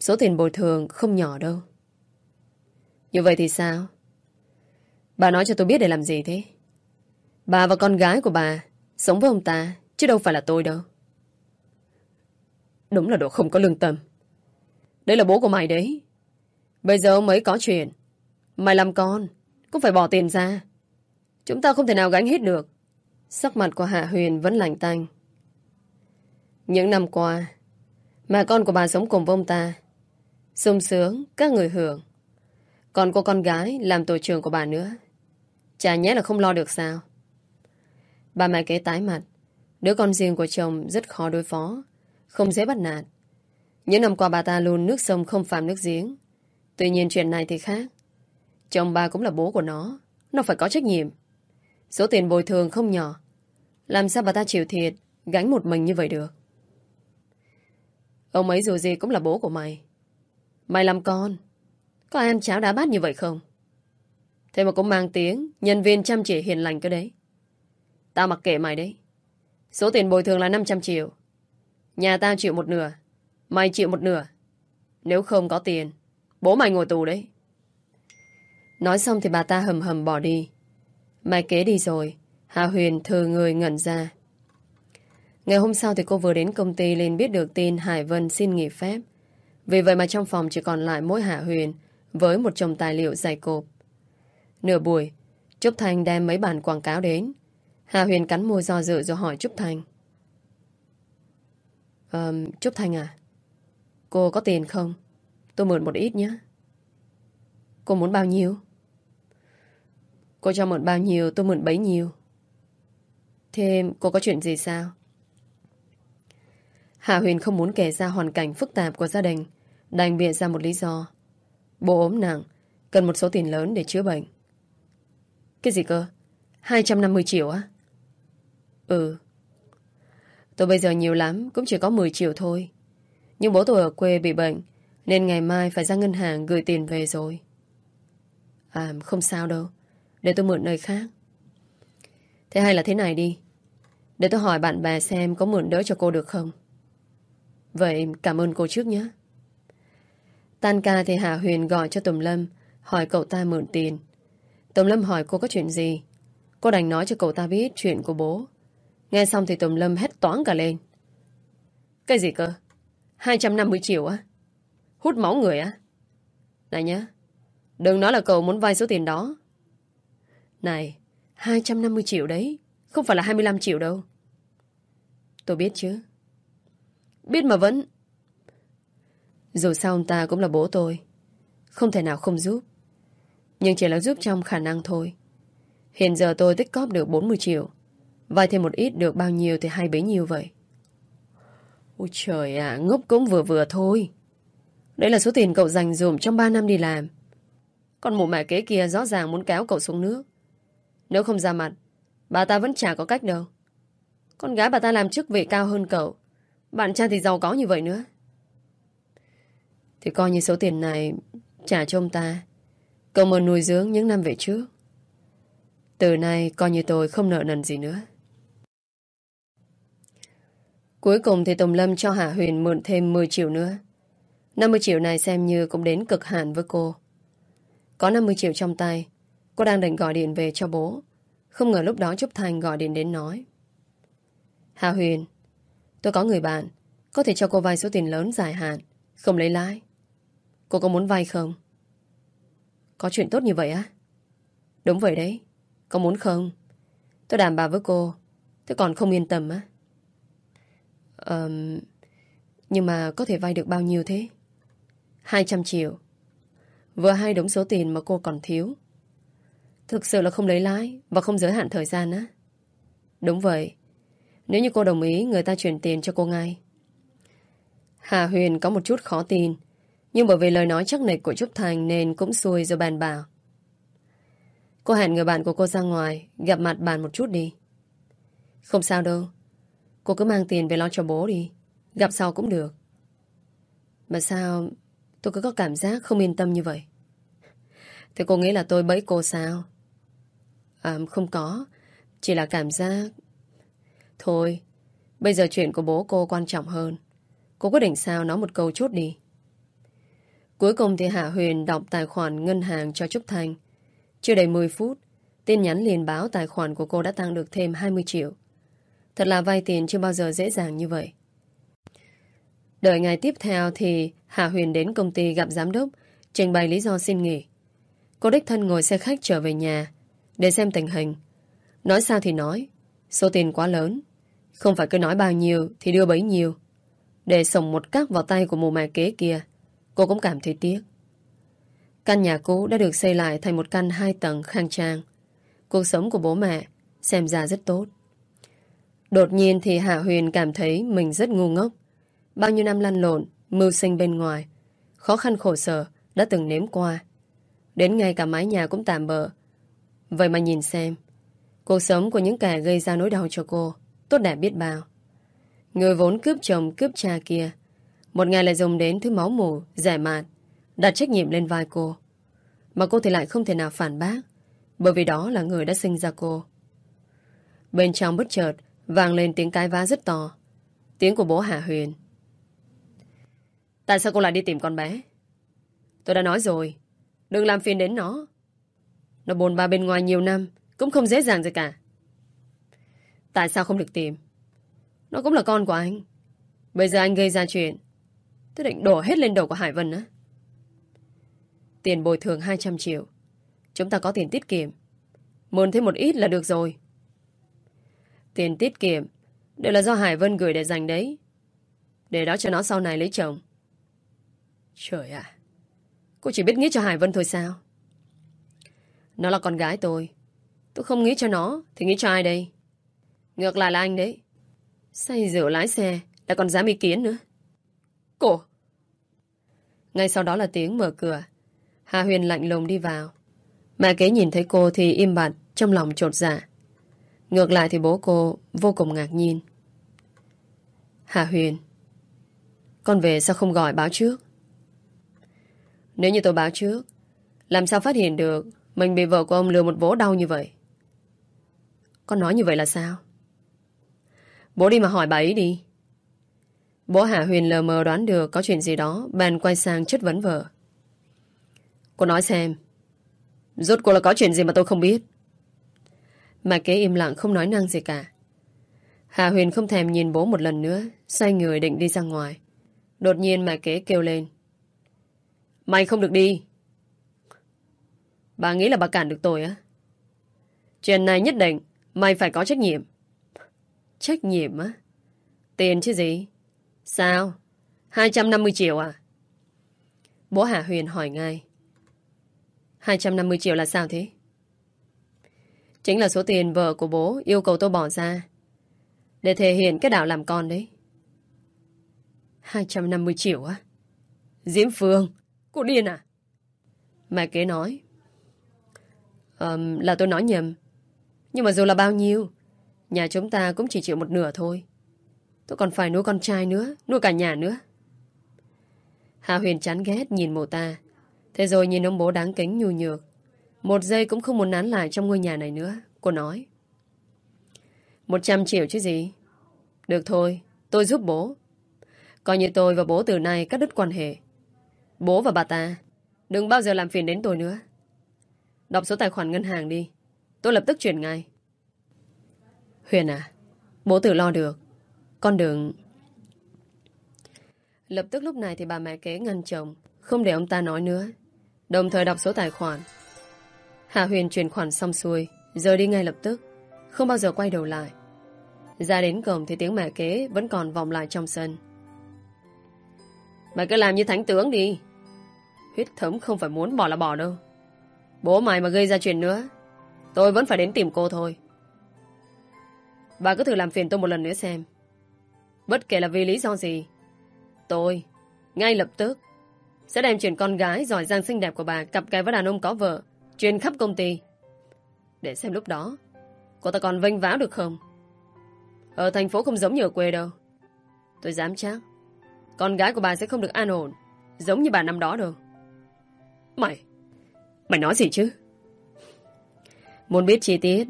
Speaker 1: Số tiền bồi thường không nhỏ đâu. Như vậy thì sao? Bà nói cho tôi biết để làm gì thế? Bà và con gái của bà sống với ông ta, chứ đâu phải là tôi đâu. Đúng là đồ không có lương tâm. Đây là bố của mày đấy. Bây giờ ông ấy có chuyện. Mày làm con Cũng phải bỏ tiền ra Chúng ta không thể nào gánh hết được Sắc mặt của Hạ Huyền vẫn lạnh tanh Những năm qua Mà con của bà sống cùng với ông ta sung sướng Các người hưởng Còn cô con gái làm tổ trưởng của bà nữa Chả nhẽ là không lo được sao? Bà mẹ kế tái mặt. Đứa con riêng của chồng rất khó đối phó, Không dễ bắt nạt. Những năm qua bà ta luôn nước sông không phạm nước giếng. Tuy nhiên chuyện này thì khác. Chồng bà cũng là bố của nó Nó phải có trách nhiệm. Số tiền bồi thường không nhỏ. Làm sao bà ta chịu thiệt, Gánh một mình như vậy được? Ông ấy dù gì cũng là bố của mày. Mày làm con, Có em cháo đá bát như vậy không? Thế mà cũng mang tiếng, Nhân viên chăm chỉ hiền lành cơ đấy. Tao mặc kệ mày đấy. Số tiền bồi thường là 500 triệu. Nhà tao chịu một nửa, Mày chịu một nửa. Nếu không có tiền, Bố mày ngồi tù đấy. Nói xong thì bà ta hầm hầm bỏ đi. Mai kế đi rồi, Hà Huyền thờ người ngẩn ra. Ngày hôm sau thì cô vừa đến công ty lên biết được tin Hải Vân xin nghỉ phép. Vì vậy mà trong phòng chỉ còn lại mỗi Hạ Huyền với một chồng tài liệu dày cộp. Nửa buổi, Trúc Thành đem mấy bản quảng cáo đến. hà Huyền cắn môi do dự rồi hỏi Trúc Thành. Um, Trúc Thành à? Cô có tiền không? Tôi mượn một ít nhé. Cô muốn bao nhiêu? Cô cho mượn bao nhiêu tôi mượn bấy nhiêu. Thêm cô có chuyện gì sao? hà Huyền không muốn kể ra hoàn cảnh phức tạp của gia đình, đành bịa ra một lý do. Bố ốm nặng, cần một số tiền lớn để chữa bệnh. Cái gì cơ? 250 triệu á? Ừ. Tôi bây giờ nhiều lắm, cũng chỉ có 10 triệu thôi. Nhưng bố tôi ở quê bị bệnh, nên ngày mai phải ra ngân hàng gửi tiền về rồi. À, không sao đâu. Để tôi mượn nơi khác. Thế hay là thế này đi. Để tôi hỏi bạn bè xem có mượn đỡ cho cô được không? Vậy cảm ơn cô trước nhé. Tan ca thì Hạ Huyền gọi cho Tùm Lâm hỏi cậu ta mượn tiền. Tùng Lâm hỏi cô có chuyện gì. Cô đành nói cho cậu ta biết chuyện của bố. Nghe xong thì Tùng Lâm hét toán cả lên. Cái gì cơ? 250 triệu á? Hút máu người á? Này nhá, đừng nói là cậu muốn vay số tiền đó. Này, 250 triệu đấy, không phải là 25 triệu đâu. Tôi biết chứ. Biết mà vẫn... Dù sao ông ta cũng là bố tôi. Không thể nào không giúp. Nhưng chỉ là giúp trong khả năng thôi. Hiện giờ tôi tích cóp được 40 triệu. vài thêm một ít được bao nhiêu thì hay bấy nhiêu vậy. Ôi trời ạ, ngốc cũng vừa vừa thôi. Đấy là số tiền cậu dành dùm trong 3 năm đi làm. Còn mụ mẹ kế kia rõ ràng muốn kéo cậu xuống nước. Nếu không ra mặt, bà ta vẫn chả có cách đâu. Con gái bà ta làm chức vị cao hơn cậu. Bạn trai thì giàu có như vậy nữa. Thì coi như số tiền này trả cho ông ta. Cậu mà nuôi dưỡng những năm về trước. Từ nay coi như tôi không nợ nần gì nữa. Cuối cùng thì Tùng Lâm cho Hạ Huyền mượn thêm 10 triệu nữa. 50 triệu này xem như cũng đến cực hạn với cô. Có 50 triệu trong tay, cô đang định gọi điện về cho bố. Không ngờ lúc đó Trúc Thành gọi điện đến nói. Hạ Huyền, Tôi có người bạn Có thể cho cô vay số tiền lớn dài hạn Không lấy lãi Cô có muốn vay không? Có chuyện tốt như vậy á? Đúng vậy đấy. Có muốn không? Tôi đảm bảo với cô. Tôi còn không yên tâm á. Um, Nhưng mà có thể vay được bao nhiêu thế? 200 triệu. Vừa hai đống số tiền mà cô còn thiếu. Thực sự là không lấy lãi Và không giới hạn thời gian á. Đúng vậy. Nếu như cô đồng ý Người ta chuyển tiền cho cô ngay. Hà Huyền có một chút khó tin. Nhưng bởi vì lời nói chắc nịch của Trúc Thành Nên cũng xui rồi bàn bảo Cô hẹn người bạn của cô ra ngoài Gặp mặt bàn một chút đi. Không sao đâu. Cô cứ mang tiền về lo cho bố đi. Gặp sau cũng được. Mà sao tôi cứ có cảm giác không yên tâm như vậy? Thế cô nghĩ là tôi bẫy cô sao? À không có. Chỉ là cảm giác. Thôi, bây giờ chuyện của bố cô quan trọng hơn. Cô quyết định sao nói một câu chút đi. Cuối cùng thì Hạ Huyền đọc tài khoản ngân hàng cho Trúc Thanh. Chưa đầy 10 phút, tin nhắn liền báo tài khoản của cô đã tăng được thêm 20 triệu. Thật là vay tiền chưa bao giờ dễ dàng như vậy. Đợi ngày tiếp theo thì Hạ Huyền đến công ty gặp giám đốc, trình bày lý do xin nghỉ. Cô đích thân ngồi xe khách trở về nhà để xem tình hình. Nói sao thì nói, số tiền quá lớn, không phải cứ nói bao nhiêu Thì đưa bấy nhiêu Để sổng một cắc vào tay của mù mẹ kế kia Cô cũng cảm thấy tiếc. Căn nhà cũ đã được xây lại Thành một căn hai tầng khang trang. Cuộc sống của bố mẹ Xem ra rất tốt. Đột nhiên thì Hạ Huyền cảm thấy Mình rất ngu ngốc. Bao nhiêu năm lăn lộn, mưu sinh bên ngoài Khó khăn khổ sở Đã từng nếm qua. Đến ngay cả mái nhà cũng tạm bỡ Vậy mà nhìn xem Cuộc sống của những kẻ gây ra nỗi đau cho cô Tốt đẹp biết bao. Người vốn cướp chồng cướp cha kia một ngày lại dùng đến thứ máu mù Giải mạt Đặt trách nhiệm lên vai cô Mà cô thì lại không thể nào phản bác Bởi vì đó là người đã sinh ra cô. Bên trong bất chợt vang lên tiếng cái vá rất to. Tiếng của bố Hạ Huyền. Tại sao cô lại đi tìm con bé? Tôi đã nói rồi, đừng làm phiền đến nó. Nó bồn ba bên ngoài nhiều năm, cũng không dễ dàng gì cả. Tại sao không được tìm? Nó cũng là con của anh. Bây giờ anh gây ra chuyện, tôi định đổ hết lên đầu của Hải Vân á. Tiền bồi thường 200 triệu. Chúng ta có tiền tiết kiệm. Mượn thêm một ít là được rồi. Tiền tiết kiệm đều là do Hải Vân gửi để dành đấy. Để đó cho nó sau này lấy chồng. Trời ạ. cô chỉ biết nghĩ cho Hải Vân thôi sao? Nó là con gái tôi. Tôi không nghĩ cho nó, thì nghĩ cho ai đây? Ngược lại là anh đấy. Say rượu lái xe, lại còn dám ý kiến nữa. Cổ! Ngay sau đó là tiếng mở cửa. Hà Huyền lạnh lùng đi vào. Mẹ kế nhìn thấy cô thì im bặt, trong lòng trột dạ. Ngược lại thì bố cô vô cùng ngạc nhiên. Hà Huyền, con về sao không gọi báo trước? Nếu như tôi báo trước, làm sao phát hiện được mình bị vợ của ông lừa một vố đau như vậy? Con nói như vậy là sao? Bố đi mà hỏi bà ấy đi. Bố Hạ Huyền lờ mờ đoán được có chuyện gì đó, bèn quay sang chất vấn vợ. Cô nói xem, rốt cuộc là có chuyện gì mà tôi không biết. Mà kế im lặng không nói năng gì cả. Hà Huyền không thèm nhìn bố một lần nữa, xoay người định đi ra ngoài. Đột nhiên mà kế kêu lên. Mày không được đi. Bà nghĩ là bà cản được tôi á? Chuyện này nhất định mày phải có trách nhiệm. Trách nhiệm á? Tiền chứ gì? Sao? 250 triệu à? Bố Hạ Huyền hỏi ngay. 250 triệu là sao thế? Chính là số tiền vợ của bố yêu cầu tôi bỏ ra để thể hiện cái đạo làm con đấy. 250 triệu á? Diễm Phương, cô điên à? Mẹ kế nói. Um, là tôi nói nhầm. Nhưng mà dù là bao nhiêu, nhà chúng ta cũng chỉ chịu một nửa thôi. Tôi còn phải nuôi con trai nữa, nuôi cả nhà nữa. Hà Huyền chán ghét nhìn mộ ta. Thế rồi nhìn ông bố đáng kính nhu nhược. Một giây cũng không muốn nán lại trong ngôi nhà này nữa. Cô nói. Một trăm triệu chứ gì? Được thôi, tôi giúp bố. Coi như tôi và bố từ nay cắt đứt quan hệ. Bố và bà ta, đừng bao giờ làm phiền đến tôi nữa. Đọc số tài khoản ngân hàng đi. Tôi lập tức chuyển ngay. Huyền à, bố tự lo được. Con đường Lập tức lúc này thì bà mẹ kế ngăn chồng, không để ông ta nói nữa. Đồng thời đọc số tài khoản. Hạ Huyền chuyển khoản xong xuôi, rời đi ngay lập tức, không bao giờ quay đầu lại. Ra đến cổng thì tiếng mẹ kế vẫn còn vòng lại trong sân. Mày cứ làm như thánh tướng đi. Huyết thống không phải muốn bỏ là bỏ đâu. Bố mày mà gây ra chuyện nữa, tôi vẫn phải đến tìm cô thôi. Bà cứ thử làm phiền tôi một lần nữa xem. Bất kể là vì lý do gì, tôi, ngay lập tức, sẽ đem chuyện con gái giỏi giang xinh đẹp của bà cặp kè với đàn ông có vợ, truyền khắp công ty. Để xem lúc đó, cô ta còn vênh váo được không? Ở thành phố không giống như ở quê đâu. Tôi dám chắc, con gái của bà sẽ không được an ổn, giống như bà năm đó đâu. Mày, mày nói gì chứ? Muốn biết chi tiết,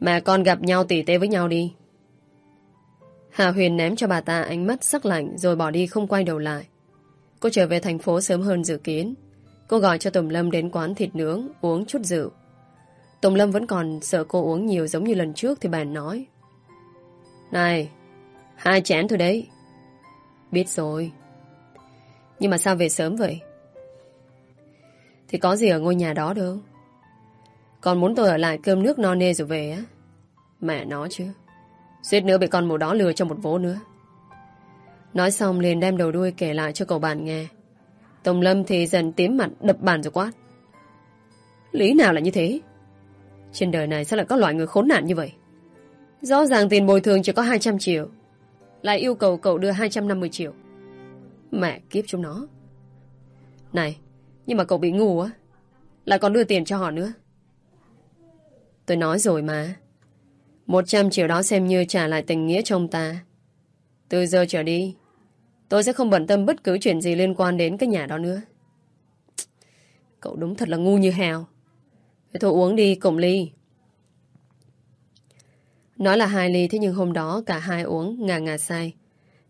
Speaker 1: mà con gặp nhau tỉ tê với nhau đi. Hà Huyền ném cho bà ta ánh mắt sắc lạnh rồi bỏ đi không quay đầu lại. Cô trở về thành phố sớm hơn dự kiến. Cô gọi cho Tùng Lâm đến quán thịt nướng uống chút rượu. Tùng Lâm vẫn còn sợ cô uống nhiều giống như lần trước thì bèn nói. Này, hai chén thôi đấy. Biết rồi. Nhưng mà sao về sớm vậy? Thì có gì ở ngôi nhà đó đâu. Còn muốn tôi ở lại cơm nước no nê rồi về á. Mẹ nó chứ. Suýt nữa bị con mù đó lừa cho một vố nữa. Nói xong liền đem đầu đuôi kể lại cho cậu bạn nghe. Tùng Lâm thì dần tím mặt đập bàn rồi quát. Lý nào là như thế? Trên đời này sao lại có loại người khốn nạn như vậy? Rõ ràng tiền bồi thường chỉ có 200 triệu. Lại yêu cầu cậu đưa 250 triệu. Mẹ kiếp chúng nó. Này, nhưng mà cậu bị ngu á. Lại còn đưa tiền cho họ nữa. Tôi nói rồi mà. 100 triệu đó xem như trả lại tình nghĩa cho ông ta. Từ giờ trở đi, tôi sẽ không bận tâm bất cứ chuyện gì liên quan đến cái nhà đó nữa. Cậu đúng thật là ngu như heo. Thôi uống đi, cùng ly. Nói là hai ly, thế nhưng hôm đó cả hai uống ngà ngà say.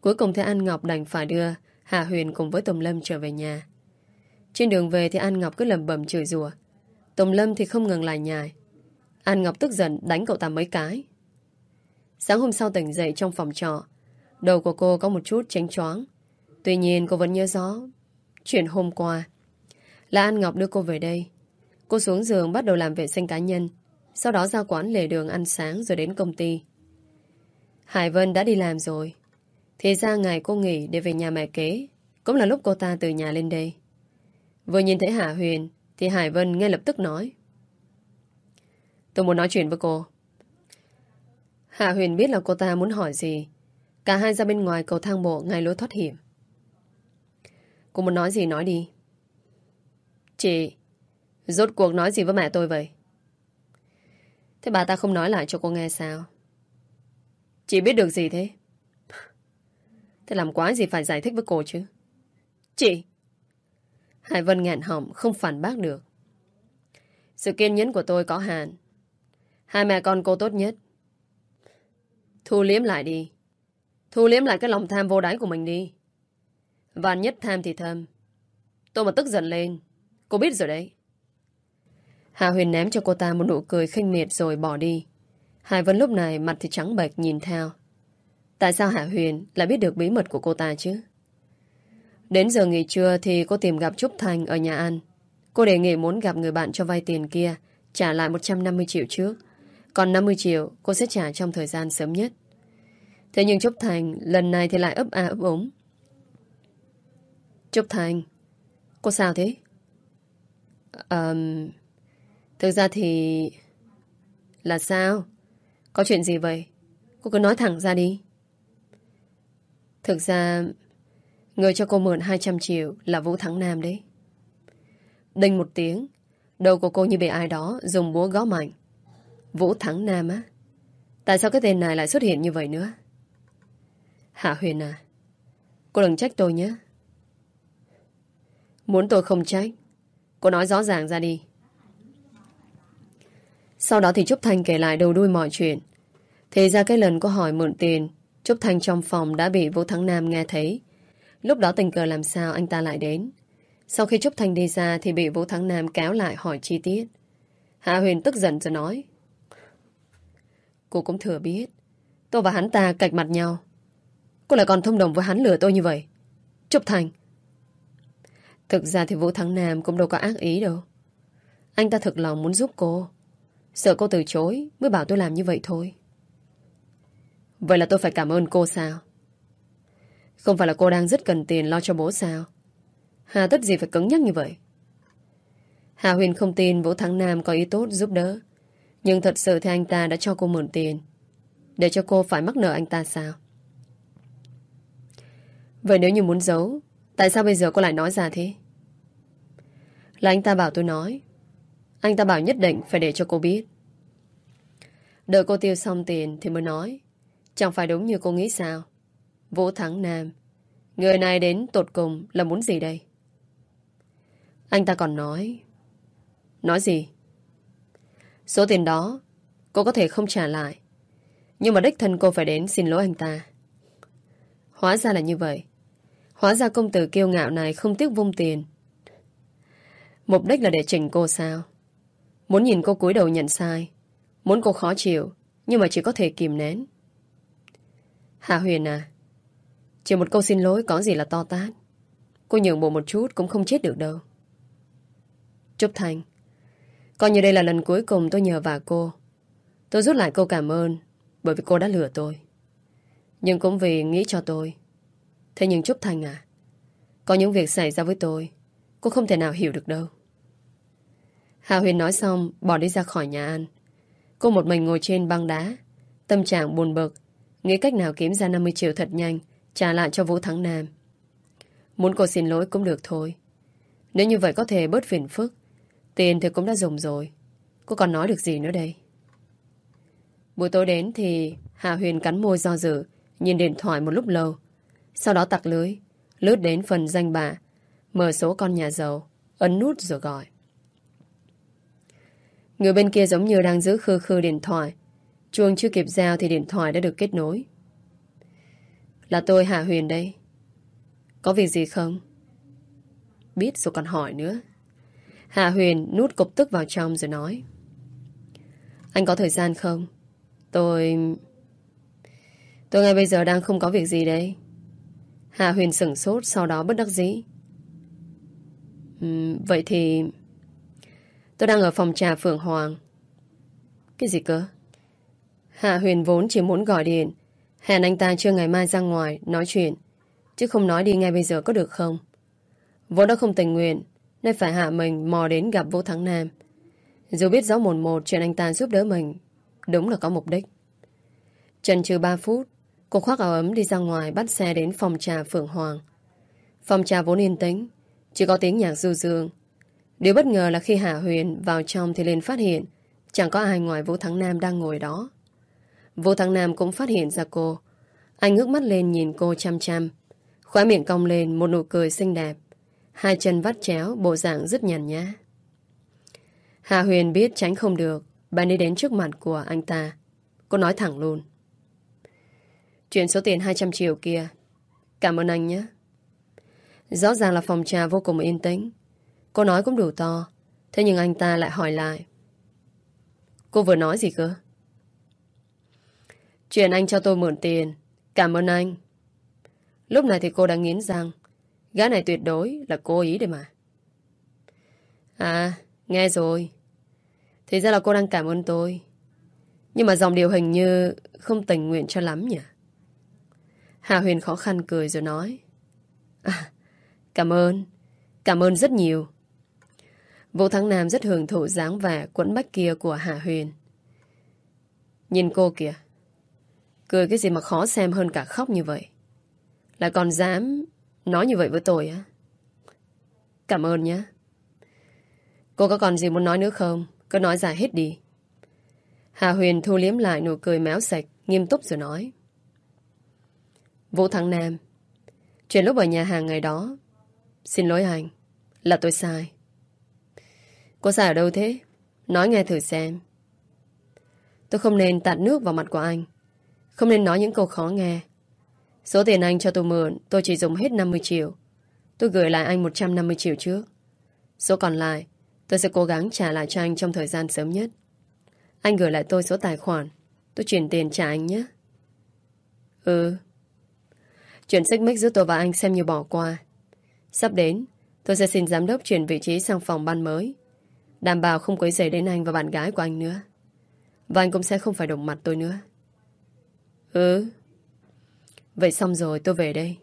Speaker 1: Cuối cùng thì An Ngọc đành phải đưa Hà Huyền cùng với Tùng Lâm trở về nhà. Trên đường về thì An Ngọc cứ lầm bầm chửi rủa Tùng Lâm thì không ngừng lại nhài. An Ngọc tức giận đánh cậu ta mấy cái. Sáng hôm sau tỉnh dậy trong phòng trọ, đầu của cô có một chút tránh choáng. Tuy nhiên cô vẫn nhớ rõ chuyện hôm qua. Là An Ngọc đưa cô về đây. Cô xuống giường bắt đầu làm vệ sinh cá nhân, sau đó ra quán lề đường ăn sáng rồi đến công ty. Hải Vân đã đi làm rồi. Thì ra ngày cô nghỉ để về nhà mẹ kế, cũng là lúc cô ta từ nhà lên đây. Vừa nhìn thấy Hạ Huyền, thì Hải Vân ngay lập tức nói. Tôi muốn nói chuyện với cô. Hạ Huyền biết là cô ta muốn hỏi gì. Cả hai ra bên ngoài cầu thang bộ ngay lối thoát hiểm. Cô muốn nói gì nói đi. Chị, rốt cuộc nói gì với mẹ tôi vậy? Thế bà ta không nói lại cho cô nghe sao? Chị biết được gì thế? Thế làm quá gì phải giải thích với cô chứ? Chị! Hải Vân ngạn họng không phản bác được. Sự kiên nhẫn của tôi có hạn. Hai mẹ con cô tốt nhất. Thu liếm lại đi. Thu liếm lại cái lòng tham vô đáy của mình đi. Và nhất tham thì thâm. Tôi mà tức giận lên. Cô biết rồi đấy. Hạ Huyền ném cho cô ta một nụ cười khinh miệt rồi bỏ đi. Hải Vân lúc này mặt thì trắng bệch nhìn theo. Tại sao Hạ Huyền lại biết được bí mật của cô ta chứ? Đến giờ nghỉ trưa thì cô tìm gặp Trúc Thành ở nhà ăn. Cô đề nghị muốn gặp người bạn cho vay tiền kia, trả lại 150 triệu trước. Còn 50 triệu cô sẽ trả trong thời gian sớm nhất. Thế nhưng Trúc Thành lần này thì lại ấp a ấp ống. Trúc Thành, cô sao thế? Um, thực ra thì... Là sao? Có chuyện gì vậy? Cô cứ nói thẳng ra đi. Thực ra, người cho cô mượn 200 triệu là Vũ Thắng Nam đấy. Đinh một tiếng, đầu của cô như bị ai đó dùng búa gõ mạnh. Vũ Thắng Nam á? Tại sao cái tên này lại xuất hiện như vậy nữa? Hạ Huyền à, cô đừng trách tôi nhé. Muốn tôi không trách, cô nói rõ ràng ra đi. Sau đó thì Trúc Thanh kể lại đầu đuôi mọi chuyện. Thì ra cái lần cô hỏi mượn tiền Trúc Thanh trong phòng đã bị Vũ Thắng Nam nghe thấy. Lúc đó tình cờ làm sao anh ta lại đến. Sau khi Trúc Thanh đi ra thì bị Vũ Thắng Nam kéo lại hỏi chi tiết. Hạ Huyền tức giận rồi nói. Cô cũng thừa biết. Tôi và hắn ta cạch mặt nhau. Cô lại còn thông đồng với hắn lừa tôi như vậy. Trúc thành. Thực ra thì Vũ Thắng Nam cũng đâu có ác ý đâu. Anh ta thực lòng muốn giúp cô. Sợ cô từ chối, mới bảo tôi làm như vậy thôi. Vậy là tôi phải cảm ơn cô sao? Không phải là cô đang rất cần tiền lo cho bố sao? Hà tất gì phải cứng nhắc như vậy? Hà Huyền không tin Vũ Thắng Nam có ý tốt giúp đỡ. Nhưng thật sự thì anh ta đã cho cô mượn tiền. Để cho cô phải mắc nợ anh ta sao? Vậy nếu như muốn giấu, tại sao bây giờ cô lại nói ra thế? Là anh ta bảo tôi nói. Anh ta bảo nhất định phải để cho cô biết. Đợi cô tiêu xong tiền thì mới nói. Chẳng phải đúng như cô nghĩ sao Vũ Thắng Nam Người này đến tột cùng là muốn gì đây Anh ta còn nói Nói gì Số tiền đó Cô có thể không trả lại Nhưng mà đích thân cô phải đến xin lỗi anh ta Hóa ra là như vậy Hóa ra công tử kiêu ngạo này Không tiếc vung tiền. Mục đích là để chỉnh cô sao? Muốn nhìn cô cúi đầu nhận sai. Muốn cô khó chịu, Nhưng mà chỉ có thể kìm nén. Hạ Huyền à Chỉ một câu xin lỗi có gì là to tát. Cô nhường bộ một chút cũng không chết được đâu. Trúc Thành, Coi như đây là lần cuối cùng tôi nhờ vả cô. Tôi rút lại câu cảm ơn, Bởi vì cô đã lừa tôi. Nhưng cũng vì nghĩ cho tôi Thế nhưng Trúc Thành à Có những việc xảy ra với tôi, Cô không thể nào hiểu được đâu. Hạ Huyền nói xong, Bỏ đi ra khỏi nhà ăn Cô một mình ngồi trên băng đá, Tâm trạng buồn bực, Nghĩ cách nào kiếm ra 50 triệu thật nhanh, Trả lại cho Vũ Thắng Nam. Muốn cô xin lỗi cũng được thôi. Nếu như vậy có thể bớt phiền phức, Tiền thì cũng đã dùng rồi. Cô còn nói được gì nữa đây? Buổi tối đến thì Hạ Huyền cắn môi do dự, Nhìn điện thoại một lúc lâu sau đó tặc lưới, Lướt đến phần danh bạ, Mở số con nhà giàu, Ấn nút rồi gọi Người bên kia giống như đang giữ khư khư điện thoại. Chuông chưa kịp giao thì điện thoại đã được kết nối. Là tôi Hạ Huyền đây. Có việc gì không? Biết rồi còn hỏi nữa. Hạ Huyền nút cục tức vào trong rồi nói. Anh có thời gian không? Tôi... Tôi ngay bây giờ đang không có việc gì đây. Hạ Huyền sửng sốt sau đó bất đắc dĩ. Uhm, vậy thì... Tôi đang ở phòng trà Phượng Hoàng. Cái gì cơ? Hạ Huyền vốn chỉ muốn gọi điện. Hẹn anh ta chưa ngày mai ra ngoài nói chuyện. Chứ không nói đi ngay bây giờ có được không? Vốn đã không tình nguyện nên phải hạ mình mò đến gặp Vũ Thắng Nam. Dù biết rõ một một chuyện anh ta giúp đỡ mình đúng là có mục đích. Trần trừ 3 phút cô khoác áo ấm đi ra ngoài bắt xe đến phòng trà Phượng Hoàng. Phòng trà vốn yên tĩnh chỉ có tiếng nhạc du dương Điều bất ngờ là khi Hạ Huyền vào trong thì liền phát hiện chẳng có ai ngoài Vũ Thắng Nam đang ngồi đó. Vũ Thắng Nam cũng phát hiện ra cô. Anh ngước mắt lên nhìn cô chăm chăm. Khóa miệng cong lên một nụ cười xinh đẹp. Hai chân vắt chéo, bộ dạng rất nhàn nhã. Hạ Huyền biết tránh không được. Bạn đi đến trước mặt của anh ta. Cô nói thẳng luôn chuyển số tiền 200 triệu kia. Cảm ơn anh nhé. Rõ ràng là phòng trà vô cùng yên tĩnh. Cô nói cũng đủ to. Thế nhưng anh ta lại hỏi lại. Cô vừa nói gì cơ? Chuyện anh cho tôi mượn tiền. Cảm ơn anh. Lúc này thì cô đã nghiến răng. Gã này tuyệt đối là cố ý đấy mà. À nghe rồi. Thì ra là cô đang cảm ơn tôi. Nhưng mà dòng điều hình như Không tình nguyện cho lắm nhỉ? Hà Huyền khó khăn cười rồi nói À cảm ơn Cảm ơn rất nhiều Vũ Thắng Nam rất hưởng thụ dáng vẻ quẫn bách kia của Hà Huyền. Nhìn cô kìa. Cười cái gì mà khó xem hơn cả khóc như vậy. Lại còn dám nói như vậy với tôi á. Cảm ơn nhé. Cô có còn gì muốn nói nữa không? Cứ nói ra hết đi. Hà Huyền thu liếm lại nụ cười méo sạch, nghiêm túc rồi nói. Vũ Thắng Nam, chuyện lúc ở nhà hàng ngày đó, xin lỗi anh, là tôi sai. Cô sai ở đâu thế? Nói nghe thử xem. Tôi không nên tạt nước vào mặt của anh. Không nên nói những câu khó nghe. Số tiền anh cho tôi mượn, tôi chỉ dùng hết 50 triệu. Tôi gửi lại anh 150 triệu trước. Số còn lại, tôi sẽ cố gắng trả lại cho anh trong thời gian sớm nhất. Anh gửi lại tôi số tài khoản. Tôi chuyển tiền trả anh nhé. Ừ. Chuyện xích mích giữa tôi và anh xem như bỏ qua. Sắp đến, tôi sẽ xin giám đốc chuyển vị trí sang phòng ban mới. Đảm bảo không quấy rầy đến anh và bạn gái của anh nữa. Và anh cũng sẽ không phải động mặt tôi nữa. Ừ. Vậy xong rồi tôi về đây.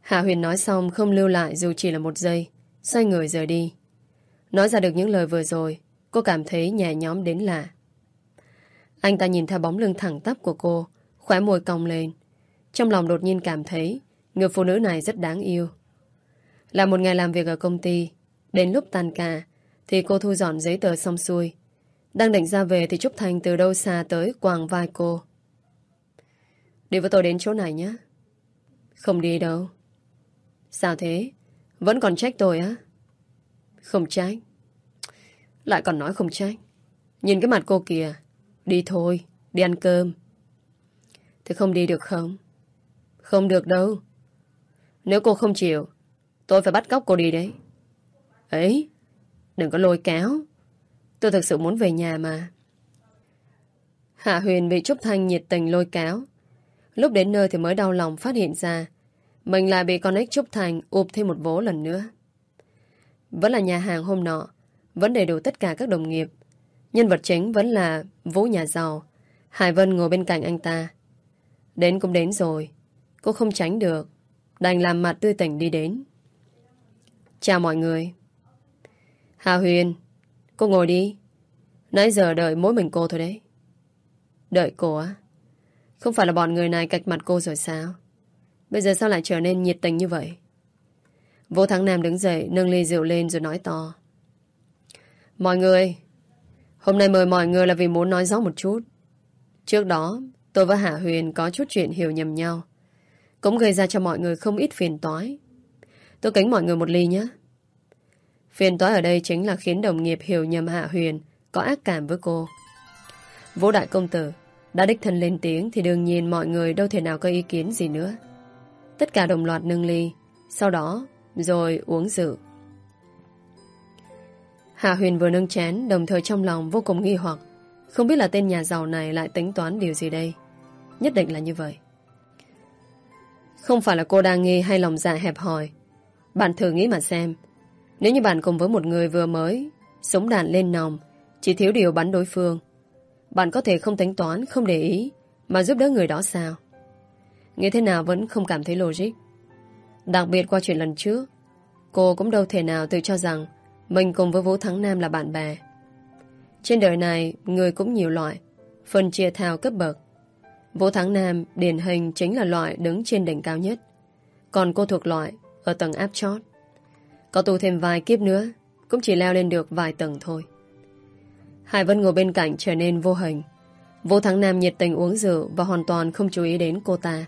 Speaker 1: Hạ Huyền nói xong không lưu lại dù chỉ là một giây Xoay người rời đi. Nói ra được những lời vừa rồi Cô cảm thấy nhẹ nhóm đến lạ. Anh ta nhìn theo bóng lưng thẳng tắp của cô Khóe môi cong lên. Trong lòng đột nhiên cảm thấy Người phụ nữ này rất đáng yêu. Là một ngày làm việc ở công ty Đến lúc tan ca Thì cô thu dọn giấy tờ xong xuôi. Đang định ra về thì Trúc Thành từ đâu xa tới quàng vai cô. Đi với tôi đến chỗ này nhé. Không đi đâu. Sao thế? Vẫn còn trách tôi á? Không trách. Lại còn nói không trách. Nhìn cái mặt cô kìa. Đi thôi, đi ăn cơm. Thế không đi được không? Không được đâu Nếu cô không chịu Tôi phải bắt cóc cô đi đấy Ấy, đừng có lôi kéo. Tôi thực sự muốn về nhà mà. Hạ Huyền bị Trúc Thanh nhiệt tình lôi kéo. Lúc đến nơi thì mới đau lòng phát hiện ra mình lại bị con ếch Trúc Thành ụp thêm một vố lần nữa. Vẫn là nhà hàng hôm nọ, vẫn đầy đủ tất cả các đồng nghiệp. Nhân vật chính vẫn là Vũ nhà giàu. Hải Vân ngồi bên cạnh anh ta. Đến cũng đến rồi. Cô không tránh được. Đành làm mặt tươi tỉnh đi đến. Chào mọi người. Hà Huyền, cô ngồi đi. Nãy giờ đợi mỗi mình cô thôi đấy. Đợi cô á? Không phải là bọn người này cạch mặt cô rồi sao? Bây giờ sao lại trở nên nhiệt tình như vậy? Vô Thắng Nam đứng dậy, nâng ly rượu lên rồi nói to. Mọi người, hôm nay mời mọi người là vì muốn nói rõ một chút. Trước đó, tôi và Hạ Huyền có chút chuyện hiểu nhầm nhau. Cũng gây ra cho mọi người không ít phiền toái. Tôi kính mọi người một ly nhé. Phiền toái ở đây chính là khiến đồng nghiệp hiểu nhầm Hạ Huyền có ác cảm với cô. Vũ Đại Công Tử đã đích thân lên tiếng thì đương nhiên mọi người đâu thể nào có ý kiến gì nữa. Tất cả đồng loạt nâng ly, sau đó rồi uống rượu. Hạ Huyền vừa nâng chén đồng thời trong lòng vô cùng nghi hoặc không biết là tên nhà giàu này lại tính toán điều gì đây. Nhất định là như vậy. Không phải là cô đang nghi hay lòng dạ hẹp hòi. Bạn thử nghĩ mà xem. Nếu như bạn cùng với một người vừa mới súng đạn lên nòng chỉ thiếu điều bắn đối phương bạn có thể không tính toán, không để ý mà giúp đỡ người đó sao? Nghĩ thế nào vẫn không cảm thấy logic. Đặc biệt qua chuyện lần trước cô cũng đâu thể nào tự cho rằng mình cùng với Vũ Thắng Nam là bạn bè. Trên đời này, người cũng nhiều loại, phần chia theo cấp bậc. Vũ Thắng Nam điển hình chính là loại đứng trên đỉnh cao nhất. Còn cô thuộc loại ở tầng áp chót. Có tù thêm vài kiếp nữa, cũng chỉ leo lên được vài tầng thôi. Hải Vân ngồi bên cạnh trở nên vô hình. Vũ Thắng Nam nhiệt tình uống rượu và hoàn toàn không chú ý đến cô ta.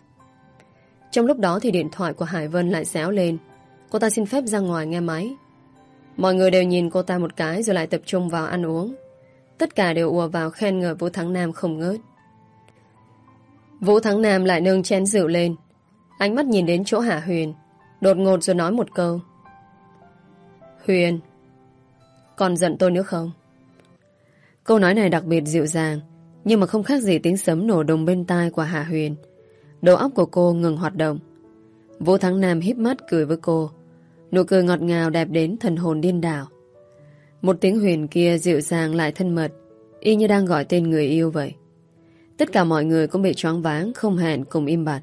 Speaker 1: Trong lúc đó thì điện thoại của Hải Vân lại xéo lên. Cô ta xin phép ra ngoài nghe máy. Mọi người đều nhìn cô ta một cái rồi lại tập trung vào ăn uống. Tất cả đều ùa vào khen ngợi Vũ Thắng Nam không ngớt. Vũ Thắng Nam lại nâng chén rượu lên. Ánh mắt nhìn đến chỗ Hạ Huyền. Đột ngột rồi nói một câu. Huyền, còn giận tôi nữa không? Câu nói này đặc biệt dịu dàng, nhưng mà không khác gì tiếng sấm nổ đồng bên tai của Hạ Huyền. Đầu óc của cô ngừng hoạt động. Vũ Thắng Nam híp mắt cười với cô. Nụ cười ngọt ngào đẹp đến thần hồn điên đảo. Một tiếng huyền kia dịu dàng lại thân mật, y như đang gọi tên người yêu vậy. Tất cả mọi người cũng bị choáng váng, không hẹn cùng im bặt.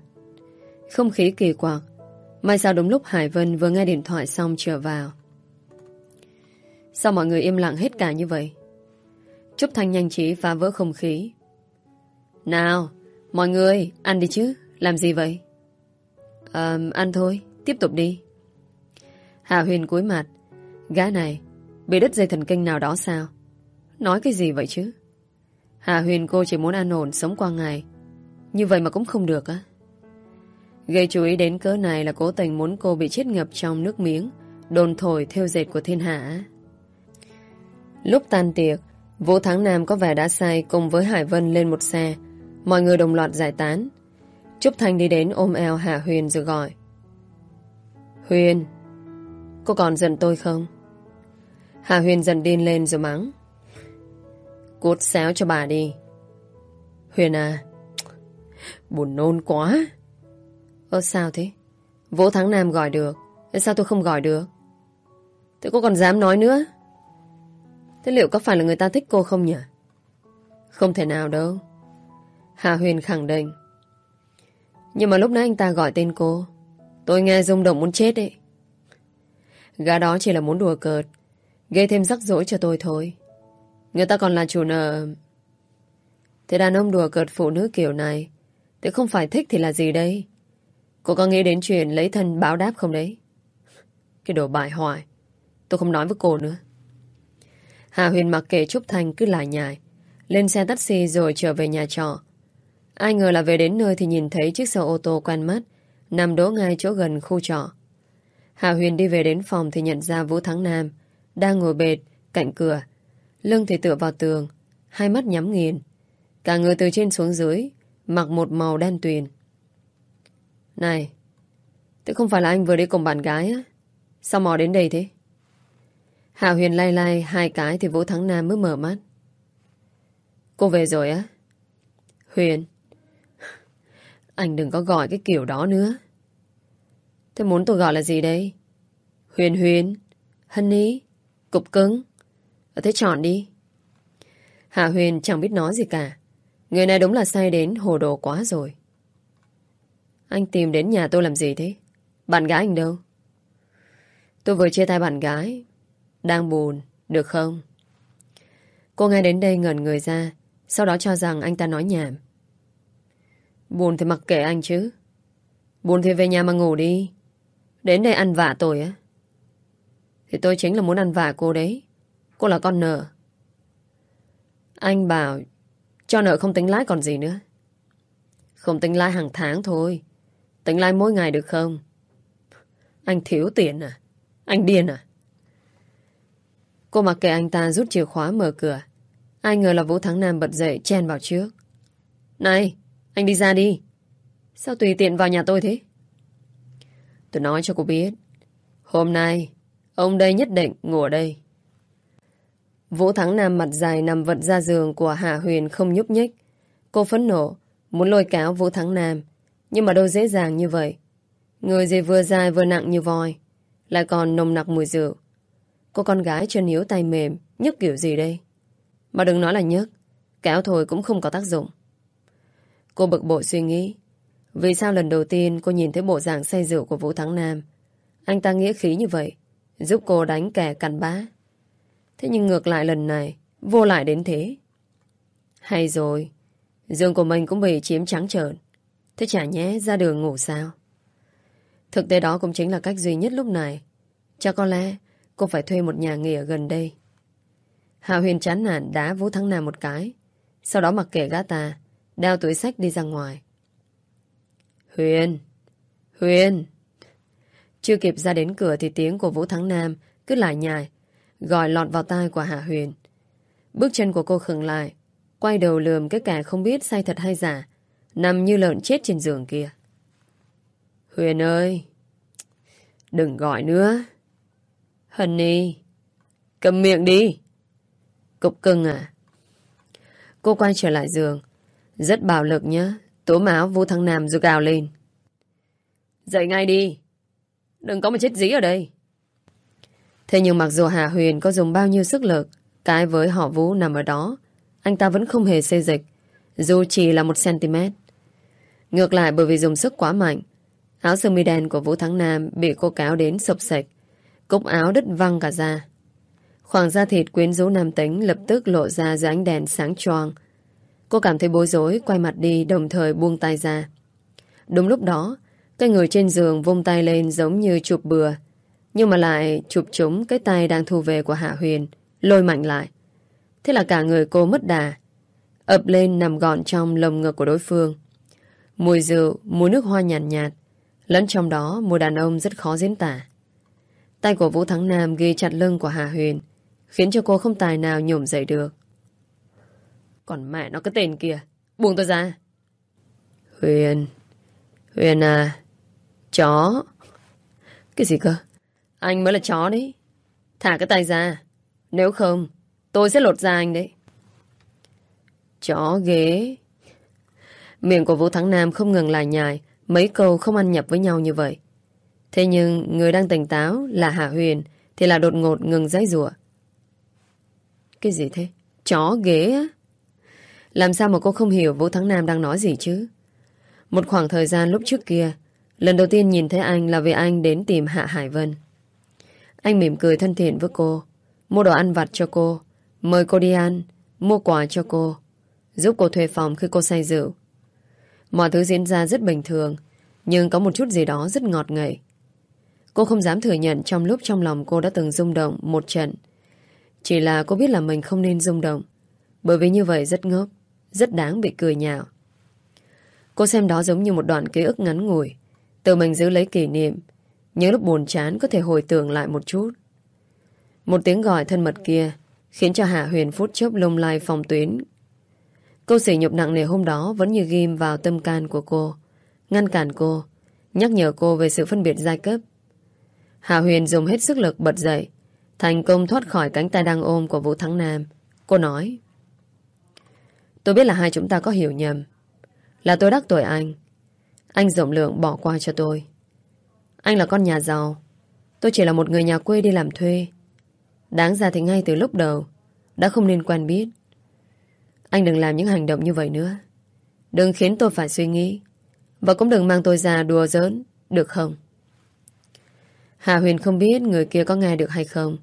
Speaker 1: Không khí kỳ quặc. Mai sao đúng lúc Hải Vân vừa nghe điện thoại xong trở vào. Sao mọi người im lặng hết cả như vậy? Trúc Thanh nhanh trí phá vỡ không khí. Nào, mọi người, ăn đi chứ. Làm gì vậy? À, ăn thôi, tiếp tục đi. Hà Huyền cúi mặt. Gái này, bị đứt dây thần kinh nào đó sao? Nói cái gì vậy chứ? Hà Huyền cô chỉ muốn an ổn sống qua ngày. Như vậy mà cũng không được á. Gây chú ý đến cớ này là cố tình muốn cô bị chết ngập trong nước miếng, đồn thổi theo dệt của thiên hạ. Lúc tan tiệc, Vũ Thắng Nam có vẻ đã say cùng với Hải Vân lên một xe. Mọi người đồng loạt giải tán. Trúc Thanh đi đến ôm eo Hạ Huyền rồi gọi. Huyền, cô còn giận tôi không? Hạ Huyền dần điên lên rồi mắng. Cút xéo cho bà đi. Huyền à, buồn nôn quá. Ơ sao thế? Vũ Thắng Nam gọi được. Sao tôi không gọi được? Thế cô còn dám nói nữa? Thế liệu có phải là người ta thích cô không nhỉ? Không thể nào đâu. Hà Huyền khẳng định. Nhưng mà lúc nãy anh ta gọi tên cô, tôi nghe rung động muốn chết đấy. Gã đó chỉ là muốn đùa cợt, gây thêm rắc rối cho tôi thôi. Người ta còn là chủ nợ. Thế đàn ông đùa cợt phụ nữ kiểu này, thế không phải thích thì là gì đây? Cô có nghĩ đến chuyện lấy thân báo đáp không đấy? Cái đồ bại hoại. Tôi không nói với cô nữa. Hà Huyền mặc kệ Trúc Thanh cứ lại nhải, Lên xe taxi rồi trở về nhà trọ. Ai ngờ là về đến nơi thì nhìn thấy chiếc xe ô tô quen mắt, nằm đỗ ngay chỗ gần khu trọ. Hà Huyền đi về đến phòng thì nhận ra Vũ Thắng Nam đang ngồi bệt cạnh cửa. Lưng thì tựa vào tường, hai mắt nhắm nghiền. Cả người từ trên xuống dưới, mặc một màu đen tuyền. Này, thế không phải là anh vừa đi cùng bạn gái á? Sao mò đến đây thế? Hạ Huyền lay lay hai cái thì Vũ Thắng Nam mới mở mắt. Cô về rồi á? Huyền, anh đừng có gọi cái kiểu đó nữa. Thế muốn tôi gọi là gì đây? Huyền Huyền, Hân Ý, cục cứng. Ờ, thế chọn đi. Hạ Huyền chẳng biết nói gì cả. Người này đúng là say đến hồ đồ quá rồi. Anh tìm đến nhà tôi làm gì thế? Bạn gái anh đâu? Tôi vừa chia tay bạn gái đang buồn, được không? Cô nghe đến đây ngẩn người ra, sau đó cho rằng anh ta nói nhảm. Buồn thì mặc kệ anh chứ. Buồn thì về nhà mà ngủ đi. Đến đây ăn vạ tôi á. Thì tôi chính là muốn ăn vạ cô đấy. Cô là con nợ. Anh bảo cho nợ không tính lãi còn gì nữa. Không tính lãi hàng tháng thôi. Tính lãi mỗi ngày được không? Anh thiếu tiền à? Anh điên à? Cô mặc kệ anh ta rút chìa khóa mở cửa. Ai ngờ là Vũ Thắng Nam bật dậy chen vào trước. Này, anh đi ra đi. Sao tùy tiện vào nhà tôi thế? Tôi nói cho cô biết. Hôm nay, ông đây nhất định ngủ ở đây. Vũ Thắng Nam mặt dài nằm vật ra giường của Hạ Huyền không nhúc nhích. Cô phấn nộ, muốn lôi cáo Vũ Thắng Nam. Nhưng mà đâu dễ dàng như vậy. Người gì vừa dài vừa nặng như voi. Lại còn nồng nặc mùi rượu. Cô con gái chân yếu tay mềm, nhức kiểu gì đây? Mà đừng nói là nhức, kéo thôi cũng không có tác dụng. Cô bực bội suy nghĩ. Vì sao lần đầu tiên cô nhìn thấy bộ dạng say rượu của Vũ Thắng Nam? Anh ta nghĩa khí như vậy, giúp cô đánh kẻ cằn bá. Thế nhưng ngược lại lần này, vô lại đến thế. Hay rồi, giường của mình cũng bị chiếm trắng trợn. Thế chả nhé, ra đường ngủ sao? Thực tế đó cũng chính là cách duy nhất lúc này. Chắc có lẽ cô phải thuê một nhà nghỉ ở gần đây. Hạ Huyền chán nản đá Vũ Thắng Nam một cái. Sau đó mặc kệ gã ta, đeo túi sách đi ra ngoài. Huyền! Huyền! Chưa kịp ra đến cửa thì tiếng của Vũ Thắng Nam cứ lại nhài, gọi lọt vào tai của Hạ Huyền. Bước chân của cô khựng lại, quay đầu lườm cái kẻ không biết sai thật hay giả, nằm như lợn chết trên giường kia. Huyền ơi! Đừng gọi nữa! Honey! Cầm miệng đi! Cục cưng à? Cô quay trở lại giường. Rất bạo lực nhá. Tố máu vô thăng Nam rồi gào lên. Dậy ngay đi. Đừng có mà chết dí ở đây. Thế nhưng mặc dù Hà Huyền có dùng bao nhiêu sức lực, cái với họ Vũ nằm ở đó, anh ta vẫn không hề xê dịch, dù chỉ là một cm. Ngược lại bởi vì dùng sức quá mạnh, áo sơ mi đen của Vũ Thắng Nam bị cô cáo đến sụp sạch, cúc áo đứt văng cả ra. Khoảng da thịt quyến rũ nam tính lập tức lộ ra dưới ánh đèn sáng choang. Cô cảm thấy bối rối, quay mặt đi đồng thời buông tay ra. Đúng lúc đó, cái người trên giường vung tay lên giống như chụp bừa. Nhưng mà lại chụp trúng cái tay đang thu về của Hạ Huyền, lôi mạnh lại. Thế là cả người cô mất đà. ập lên nằm gọn trong lồng ngực của đối phương. Mùi rượu, mùi nước hoa nhàn nhạt, nhạt, lẫn trong đó mùi đàn ông rất khó diễn tả. Tay của Vũ Thắng Nam ghi chặt lưng của Hà Huyền, Khiến cho cô không tài nào nhổm dậy được Còn mẹ nó cái tên kia Buông tôi ra Huyền Huyền à Chó Cái gì cơ anh mới là chó đấy Thả cái tay ra Nếu không Tôi sẽ lột ra anh đấy Chó ghế Miệng của Vũ Thắng Nam không ngừng lại nhài Mấy câu không ăn nhập với nhau như vậy Thế nhưng người đang tỉnh táo là Hạ Huyền Thì là đột ngột ngừng giấy rủa cái gì thế? Chó ghế á? Làm sao mà cô không hiểu Vũ Thắng Nam đang nói gì chứ? Một khoảng thời gian lúc trước kia, lần đầu tiên nhìn thấy anh là vì anh đến tìm Hạ Hải Vân. Anh mỉm cười thân thiện với cô, mua đồ ăn vặt cho cô, mời cô đi ăn, mua quà cho cô, giúp cô thuê phòng khi cô say rượu. Mọi thứ diễn ra rất bình thường, nhưng có một chút gì đó rất ngọt ngậy. Cô không dám thừa nhận trong lúc trong lòng cô đã từng rung động một trận, chỉ là cô biết là mình không nên rung động Bởi vì như vậy rất ngốc Rất đáng bị cười nhạo. Cô xem đó giống như một đoạn ký ức ngắn ngủi. Tự mình giữ lấy kỷ niệm những lúc buồn chán có thể hồi tưởng lại một chút Một tiếng gọi thân mật kia Khiến cho Hạ Huyền phút chốc lông lai phòng tuyến Câu sỉ nhục nặng nề hôm đó Vẫn như ghim vào tâm can của cô, Ngăn cản cô, Nhắc nhở cô về sự phân biệt giai cấp Hạ Huyền dùng hết sức lực bật dậy, Thành công thoát khỏi cánh tay đang ôm của Vũ Thắng Nam. Cô nói. Tôi biết là hai chúng ta có hiểu nhầm. Là tôi đắc tội anh. Anh rộng lượng bỏ qua cho tôi. Anh là con nhà giàu. Tôi chỉ là một người nhà quê đi làm thuê. Đáng ra thì ngay từ lúc đầu đã không nên quen biết. Anh đừng làm những hành động như vậy nữa. Đừng khiến tôi phải suy nghĩ. Và cũng đừng mang tôi ra đùa giỡn, được không? Hà Huyền không biết người kia có nghe được hay không.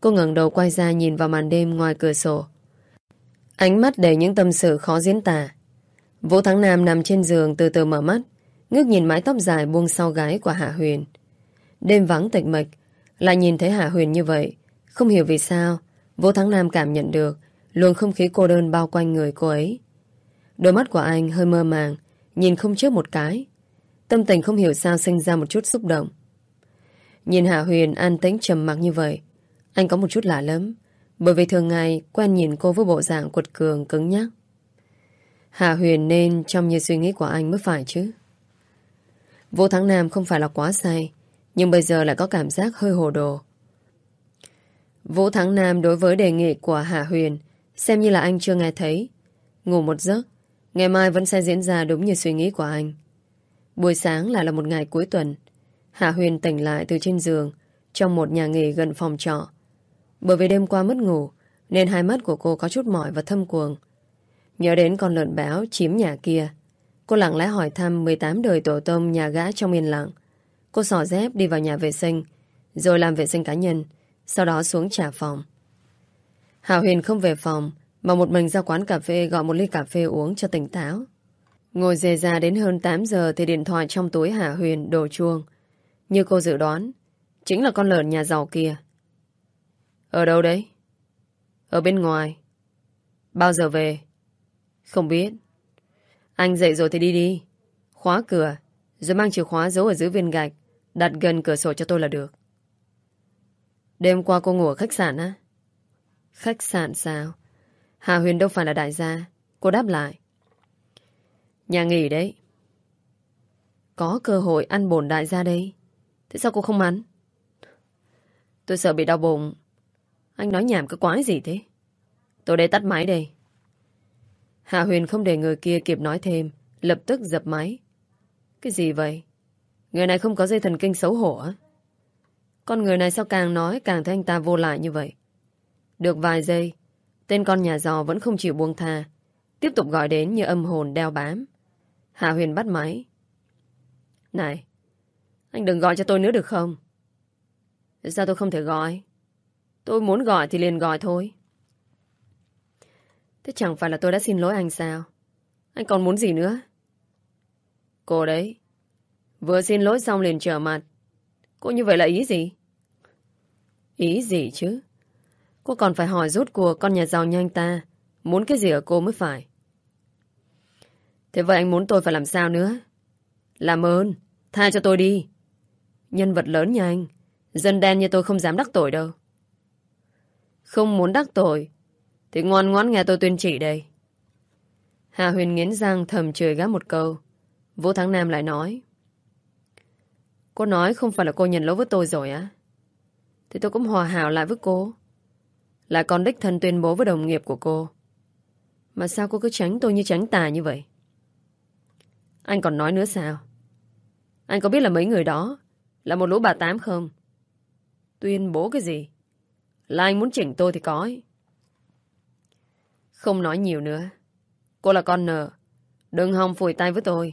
Speaker 1: Cô ngẩng đầu quay ra nhìn vào màn đêm ngoài cửa sổ. Ánh mắt đầy những tâm sự khó diễn tả. Vũ Thắng Nam nằm trên giường từ từ mở mắt, ngước nhìn mái tóc dài buông sau gái của Hạ Huyền. Đêm vắng tịch mịch, lại nhìn thấy Hạ Huyền như vậy. Không hiểu vì sao, Vũ Thắng Nam cảm nhận được luồng không khí cô đơn bao quanh người cô ấy. Đôi mắt của anh hơi mơ màng, nhìn không trước một cái. Tâm tình không hiểu sao sinh ra một chút xúc động. Nhìn Hạ Huyền an tĩnh trầm mặc như vậy, anh có một chút lạ lắm. Bởi vì thường ngày quen nhìn cô với bộ dạng quật cường cứng nhắc. Hạ Huyền nên trong như suy nghĩ của anh mới phải chứ. Vô Thắng Nam không phải là quá say, nhưng bây giờ lại có cảm giác hơi hồ đồ. Vũ Thắng Nam đối với đề nghị của Hạ Huyền xem như là anh chưa nghe thấy. Ngủ một giấc, ngày mai vẫn sẽ diễn ra đúng như suy nghĩ của anh. Buổi sáng lại là một ngày cuối tuần. Hạ Huyền tỉnh lại từ trên giường trong một nhà nghỉ gần phòng trọ. Bởi vì đêm qua mất ngủ nên hai mắt của cô có chút mỏi và thâm cuồng. Nhớ đến con lợn báo chiếm nhà kia. Cô lặng lẽ hỏi thăm 18 đời tổ tông nhà gã trong yên lặng. Cô xỏ dép đi vào nhà vệ sinh rồi làm vệ sinh cá nhân sau đó xuống trả phòng. Hảo Huyền không về phòng mà một mình ra quán cà phê gọi một ly cà phê uống cho tỉnh táo. Ngồi dề ra đến hơn 8 giờ thì điện thoại trong túi Hạ Huyền đổ chuông. Như cô dự đoán, chính là con lợn nhà giàu kia. Ở đâu đấy? Ở bên ngoài. Bao giờ về? Không biết. Anh dậy rồi thì đi đi. Khóa cửa, rồi mang chìa khóa giấu ở dưới viên gạch, đặt gần cửa sổ cho tôi là được. Đêm qua cô ngủ ở khách sạn á? Khách sạn sao? Hà Huyền đâu phải là đại gia. Cô đáp lại. Nhà nghỉ đấy. Có cơ hội ăn bổn đại gia đây. Thế sao cô không ăn? Tôi sợ bị đau bụng. Anh nói nhảm cái quái gì thế? Tôi đây tắt máy đây. Hạ Huyền không để người kia kịp nói thêm. Lập tức dập máy. Cái gì vậy? Người này không có dây thần kinh xấu hổ á? Con người này sao càng nói càng thấy anh ta vô lại như vậy. Được vài giây, tên con nhà giò vẫn không chịu buông tha. Tiếp tục gọi đến như âm hồn đeo bám. Hạ Huyền bắt máy. Này, anh đừng gọi cho tôi nữa được không? Sao tôi không thể gọi? Tôi muốn gọi thì liền gọi thôi. Thế chẳng phải là tôi đã xin lỗi anh sao? Anh còn muốn gì nữa? Cô đấy, vừa xin lỗi xong liền trở mặt. Cô như vậy là ý gì? Ý gì chứ? Cô còn phải hỏi rốt cuộc con nhà giàu như anh ta muốn cái gì ở cô mới phải. Thế vậy anh muốn tôi phải làm sao nữa? Làm ơn, tha cho tôi đi. Nhân vật lớn như anh, dân đen như tôi không dám đắc tội đâu. Không muốn đắc tội, thì ngoan ngoãn nghe tôi tuyên chỉ đây. Hà Huyền nghiến răng thầm chửi gác một câu. Vũ Thắng Nam lại nói. Cô nói không phải là cô nhận lỗi với tôi rồi á? Thì tôi cũng hòa hảo lại với cô. Lại còn đích thân tuyên bố với đồng nghiệp của cô. Mà sao cô cứ tránh tôi như tránh tà như vậy? Anh còn nói nữa sao? Anh có biết là mấy người đó là một lũ bà tám không? Tuyên bố cái gì? Là anh muốn chỉnh tôi thì có ấy. Không nói nhiều nữa. Cô là con nợ. Đừng hòng phủi tay với tôi.